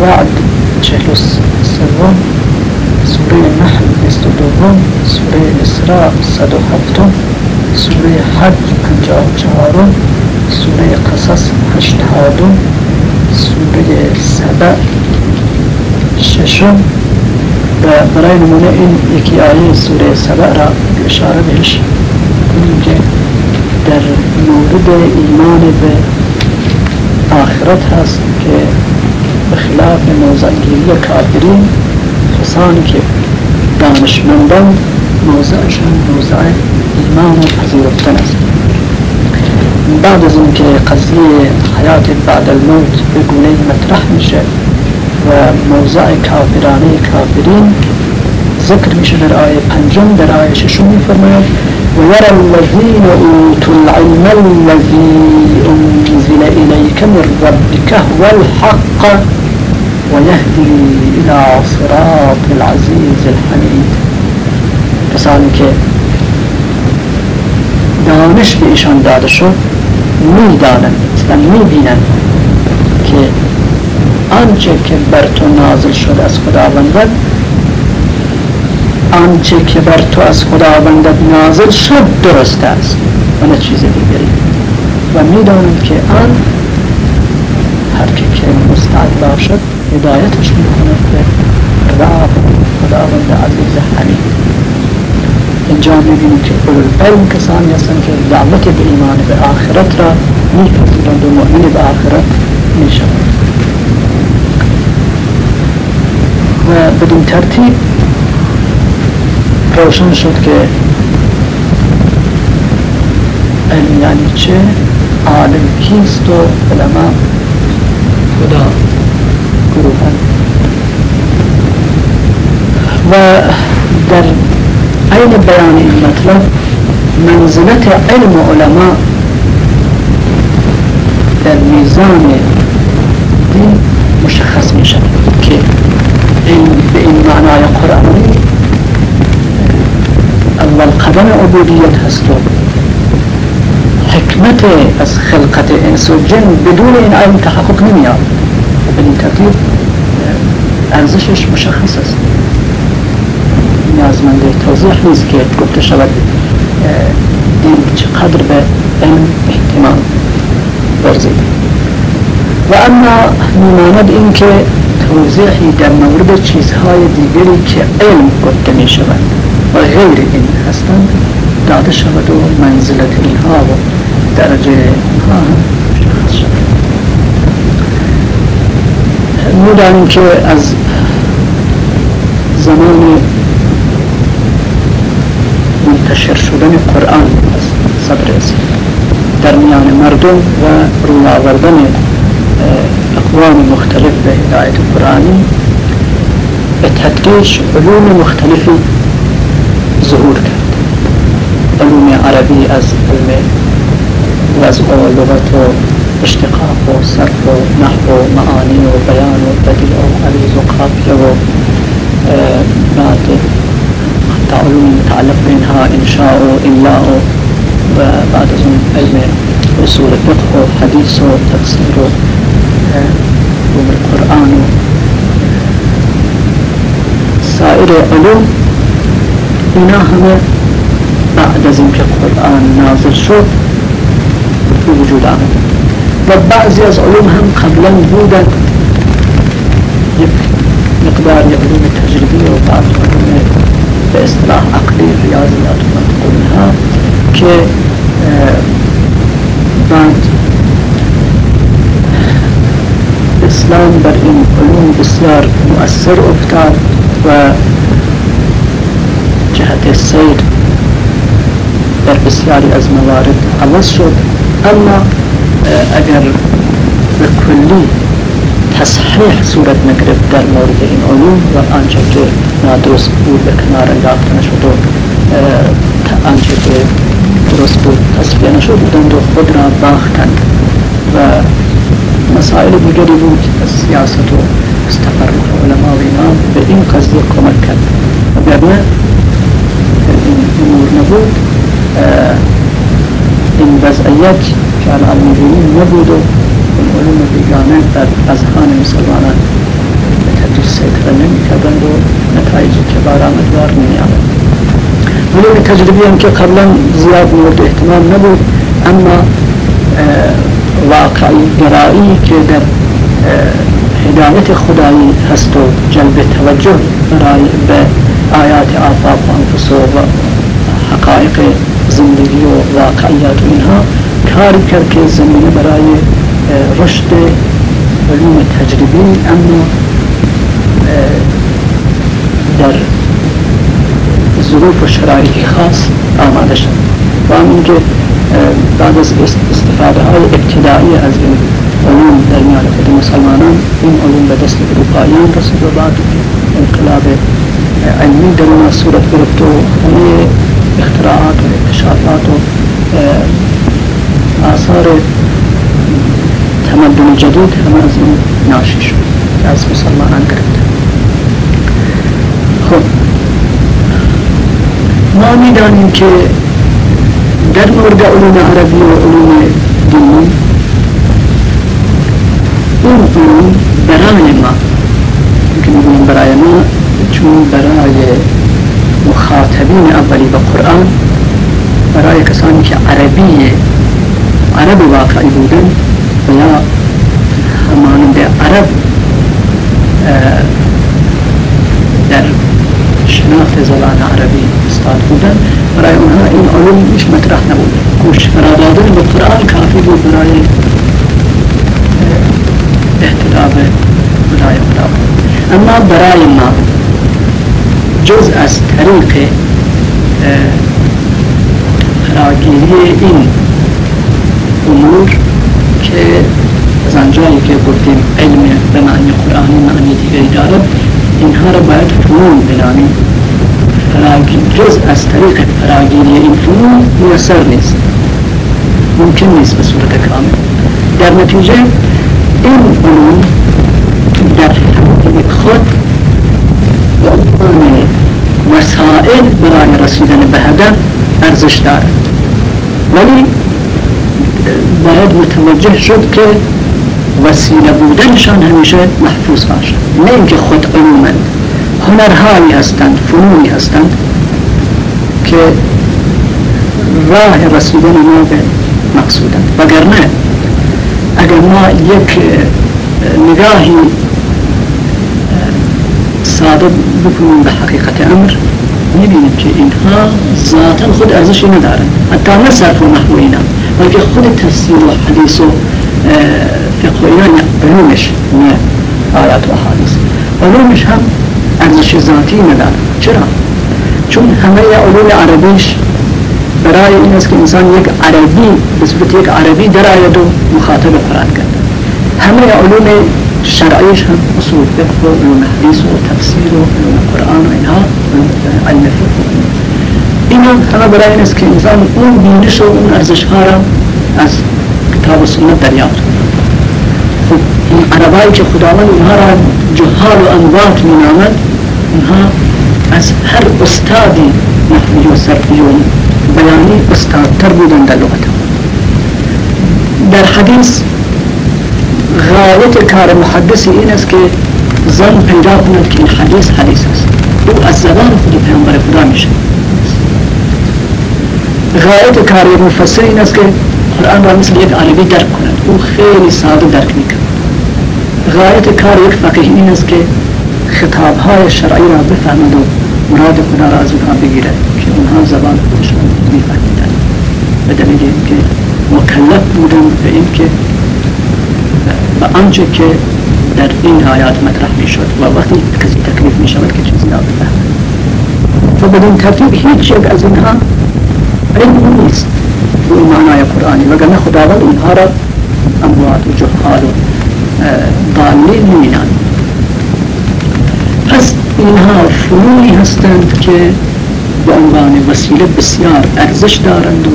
رعد چهل و سوم. سوره نحل بیست و دوم. سوره اسراء صد و هفتم سوره حج پنجاه و چهارم. سوره قصص هشتادم سوره سبع ششم. برای نمونه این یکی آیه سوره سبع را اشاره بهش که در مورد ایمان به آخرت هست که بخلاف موضعگیری کافرین کسانی که دانشمندان موضعشان موضع ایمان و پذیرفتن است. بعد از اینکه قضیه حیات بعد الموت به گونه مطرح میشه و موضع کافرانه کافرین ذکر میشه در آیه پنجم در آیه ششم میفرماید ويرى الذين أوتوا العلم الذي أنزل إليك من ربك هو الحق ويهدي إلى صراط العزيز الحميد کسانی دانش به ایشان داده شد میدانند و میبینند که آنچه که بر تو نازل شد از خداوندت آنچه که بر تو از خداوندت نازل شد درست است. و نه چیز دیگری. و می‌دانند که آن هر که که مستعد باشد هدایتش می‌کند به راه خداوند عزیز حمید. اینجا می‌بینیم که علم کسانی هستند که دعوت به ایمان به آخرت را میپذیرند و مؤمن به آخرت می‌شوند. و بدین ترتیب روشن شد که علم یعنی چه؟ عالم کیست و علما خدا گروهن. و در عین بیان این مطلب منزلت علم و علما در میزان دین مشخص می که این به این معنای قرآنی. اول قدم عبودیت هست و حکمت از خلقت انس و جن بدون این علم تحقق نمیاد. به این ترتیب ارزشش مشخص است. نیازمند توضیح نیست که گفته شود دین چقدر به علم احتمال ورزید. و اما میماند این که توضیحی در مورد چیزهای دیگری که علم گفته می شود و غیر این هستند داده شود و منزلت اینها و درجه اینها شخص شود. که از زمان منتشر شدن قرآن از صدر در میان مردم و روی آوردن اقوام مختلف به هدایت قرآنی به تدریج علوم مختلفی ظهور کرد. علوم عربی از علم وضع و لغت اشتقاق و صرف و نحو و معانی و بیان و بدیع و و و حتی علوم متعلق بینها انشاء و املاء و بعد علم اصول فقه و حدیث و و علوم القرآن و سایر علوم اینا همه بعد از اینکه قرآن نازل شد به وجود آمد و بعضی از علوم هم قبلا بودن یک مقدار علوم تجربی و بعض علوم به اصطلاح عقلی ریاضیات و منطق که بعد اسلام بر این علوم بسیار مؤثر افتاد و جهت سیر در بسیاری از موارد عوض شد. أما اگر به کلی تصحیح صورت نگرفت در مورد این علوم و آنچه که نادرست بود به کنار انداخته نشد و آنچه که درست بود تصفیه نشد بودند و خود را باختند و مسائل دیگری بود. از سیاست و از تفرق علماء و اینا به این قضیه کمک کرد. وگرنه این امور نبود. این وضعیت که الان می‌بینیم نبود و این علوم بیگانه در اذهان مسلمانان به تدریج سیطره نمی کردند و نتایجی که بارآمدوار نمی آمد. علوم تجربی هم که قبلا زیاد مورد احتمال نبود اما واقعی گرایی که در هدایت خدایی هست و جلب توجه برای به آیات آفاق و انفس و حقایق زندگی و واقعیات و اینها کاری کرد که زمینه برای رشد علوم تجربی اما در ظروف و شرایط خاص آماده شد. و همین بعد از استفاده های ابتدایی از این علوم در میان خود مسلمانان این علوم به دست اروپاییان رسید و بعد انقلاب علمی در اون صورت گرفت و همه اختراعات و اکتشافات و آثار تمدن جدید همه از این ناشی شد از مسلمانان گرفت. خب ما می‌دانیم که در مورد علوم عربی و علوم دینی اون علوم برای ما یمکن برای ما چون برای مخاطبین اولی به قرآن برای کسانی که عربی عرب واقعی بودن و یا همانند عرب در شناخت زبان عربی استاد بودن برای اونها این علوم هیچ مطرح نبود. گوش فرا دادن به قرآن کافی بود برای احتداب خدای خدا. اما برای ما جز از طریق فراگیری این امور که از آنجایی که گفتیم علم به معنی قرآنی معنی دیگری دارد اینها را باید فنون بدانیم جز از طریق فراگیری این فنون میسر نیست. ممکن نیست به صورت کامل. در نتیجه این علوم در حقیقت خود به عنوان وسائل برای رسیدن به هدف ارزش دارد. ولی باید متوجه شد که وسیله بودنشان همیشه محفوظ باشد نه اینکه خود علومند هنرهایی هستند فنونی هستند که راه رسیدن ما به مقصودند. وگرنه اگر ما یک نگاهی ساده بکنیم به حقیقت امر می‌بینیم که اینها ذاتا خود ارزشی ندارن حتی نه صرف و نحو اینا بلکه خود تفسیر و حدیث و فقه و اینا علومش نه آیات و حدیث علومش هم ارزش ذاتی نداره چرا؟ چون همه علوم عربیش برای این است که انسان یک عربی به صورت یک عربی درآید و مخاطب قرآن کرد. همه علوم شرعیش هم اصول فقه و علوم حدیث و تفسیر و علوم قرآن و اینها علم فقه. اینا همه برای این است که انسان اون بینش و اون ارزش ها را از کتاب و سنت دریافت. خب این عربایی که خداوند اونها را جهال و انبات می نامد اونها از هر استادی نحوی و صرفی و بیانی استادتر بودن در لغت. در حدیث غایت کار محدثی این است که زن پیدا کند که این حدیث حدیث است. او از زبان خود پیامبر خدا میشه غایت کار مفسر این است که قرآن را مثل یک عربی درک کند او خیلی ساده درک می‌کند. غایت کار یک فقیه این است که خطاب های شرعی را بفهمد و مراد خدا را از اونها بگیرد که اونها زبان خودشان میفهمیدن به دلیل اینکه مکلف بودن به اینکه به آنچه که در این آیات مطرح می شد و وقتی کسی تکلیف می شود که چیزی را بفهمد. و ترتیب هیچ یک از اینها علم نیست. به این معنای قرآنی. وگرنه خداوند اینها را اموات و جهال و ضالین نمینند پس اینها فنونی هستند که به عنوان وسیله بسیار ارزش دارند و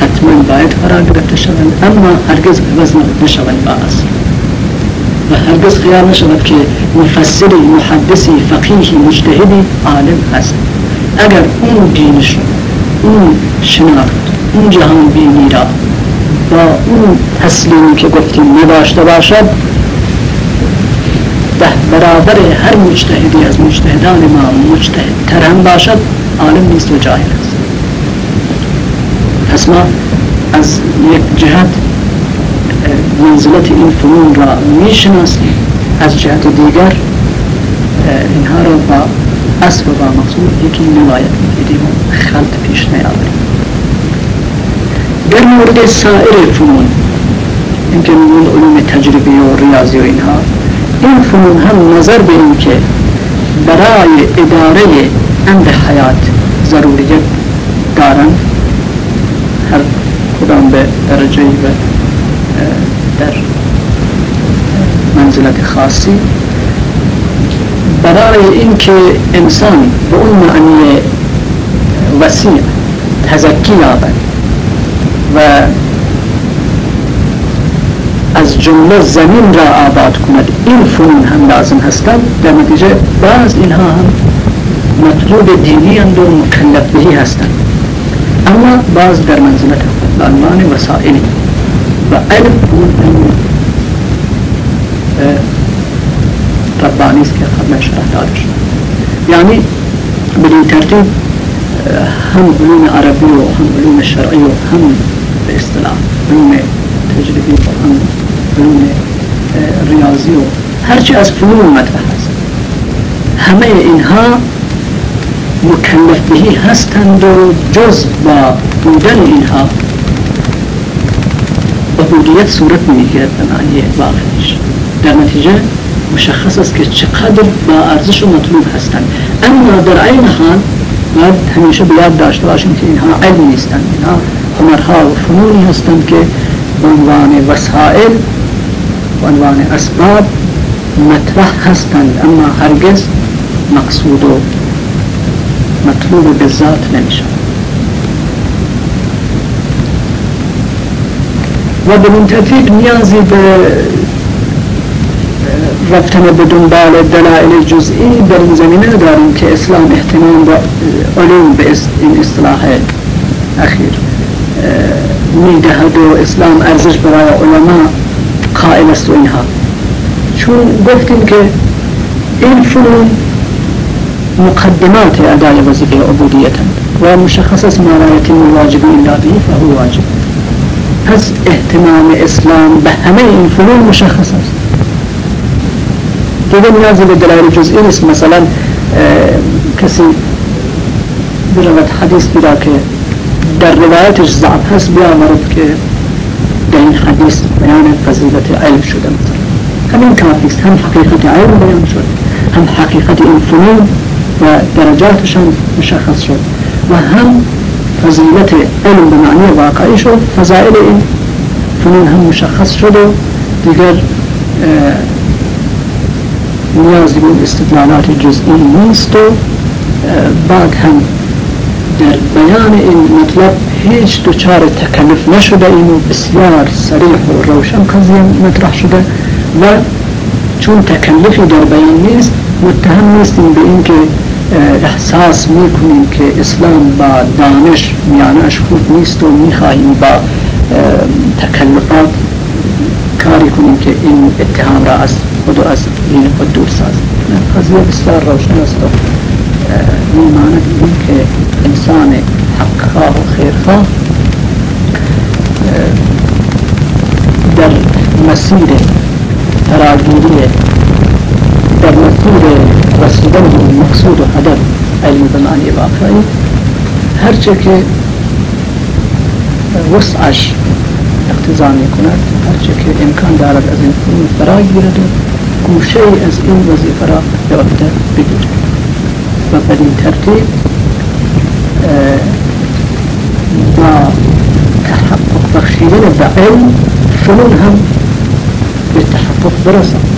حتما باید قرار گرفته شوند اما هرگز عوض نشوند با اصل و هرگز خیال نشود که مفسری محدثی فقیهی مجتهدی عالم هست. اگر اون دینش اون شناخت اون جهان بینی را با اون تسلیمی که گفتیم نداشته باشد ده برابر هر مجتهدی از مجتهدان ما مجتهد تر باشد عالم نیست و جاهل است. پس ما از یک جهت منزلت این فنون را می‌شناسیم از جهت دیگر اینها را با اصل و با مقصود یکی و خلط پیش نیاوریم در مورد سایر فنون اینکه من علوم تجربی و ریاضی و اینها این فنون هم نظر به که برای اداره امر حیات ضروریت دارند. هر کدام به درجه و در منزلت خاصی. برای اینکه انسان به اون معنی وسیع تزکی یابد. و از جمله زمین را آباد کند. این فنون هم لازم هستند در نتیجه بعض اینها هم مطلوب دینی و مکلف بهی هستند اما بعض در منزلت عنوان وسائلی. و علم اون ربانی است که خدمت شرح داده شد یعنی بدین ترتیب هم علوم عربی و هم علوم شرعی و هم به اصطلاح علوم تجربی و هم علوم ریاضی و هرچی از فنون مطرح هست همه اینها مکلف بهی هستند و جز با بودن اینها عبودیت صورت نمی‌گیرد به معنی واقعیش. در نتیجه مشخص است که چقدر با ارزش و مطلوب هستند. اما در این حال باید همیشه بیاد داشته باشیم که اینها علم نیستند. اینها هنرها و فنونی هستند که عنوان وسائل عنوان اسباب مطرح هستند. اما هرگز مقصود و مطلوب به ذات و به این ترتیب نیازی به رفتن به دنبال دلائل جزئی در این زمینه داریم که اسلام احتمام و علوم به این اصطلاح اخیر می‌دهد و اسلام ارزش برای علما قائل است و اینها. چون گفتیم که این فنون مقدمات ادای وظیفه عبودیت و مشخص است ما یتم الواجب الا به فهو واجب. پس احتمام اسلام به همه این فنون مشخص است. دیگه نیازی به دلایل جزئی نیست. مثلا کسی برود حدیث بیرا که در روایتش ضعف هست بیامرد که در این حدیث بیان فضیلت علم شده مثلا همین کافی است. هم حقیقت علم بیان شد هم حقیقت این فنون و درجاتشان مشخص شد و هم فضیلت علم به معنی واقعی شد. فضائل این فنون هم مشخص شد و دیگر نیازی به استدلالات جزئی نیست و بعد هم در بیان این مطلب هیچ دچار تکلف نشده این و بسیار سریح و روشن قضیه مطرح شده و چون تکلفی در بیان نیست متهم نیستیم به اینکه احساس می‌کنیم که اسلام با دانش میانش خود نیست و می‌خواهیم با تکلفات کاری کنیم که این اتهام را از خود و از دین خود سازیم قضیه بسیار روشن است و میماند این که إنسان حقخواه و خیرخواه در مسیر فراگیری در مسیر رسیدن به مقصود و هدف علم به معنی واقعی هرچه که وسعش اقتضا می هرچه که امکان دارد از این فرا گیرد. گوشه از این وظیفه را به عهده بگیرد و به این ترتیب با تحقق بخشیدن به علم فنون هم به تحقق برسد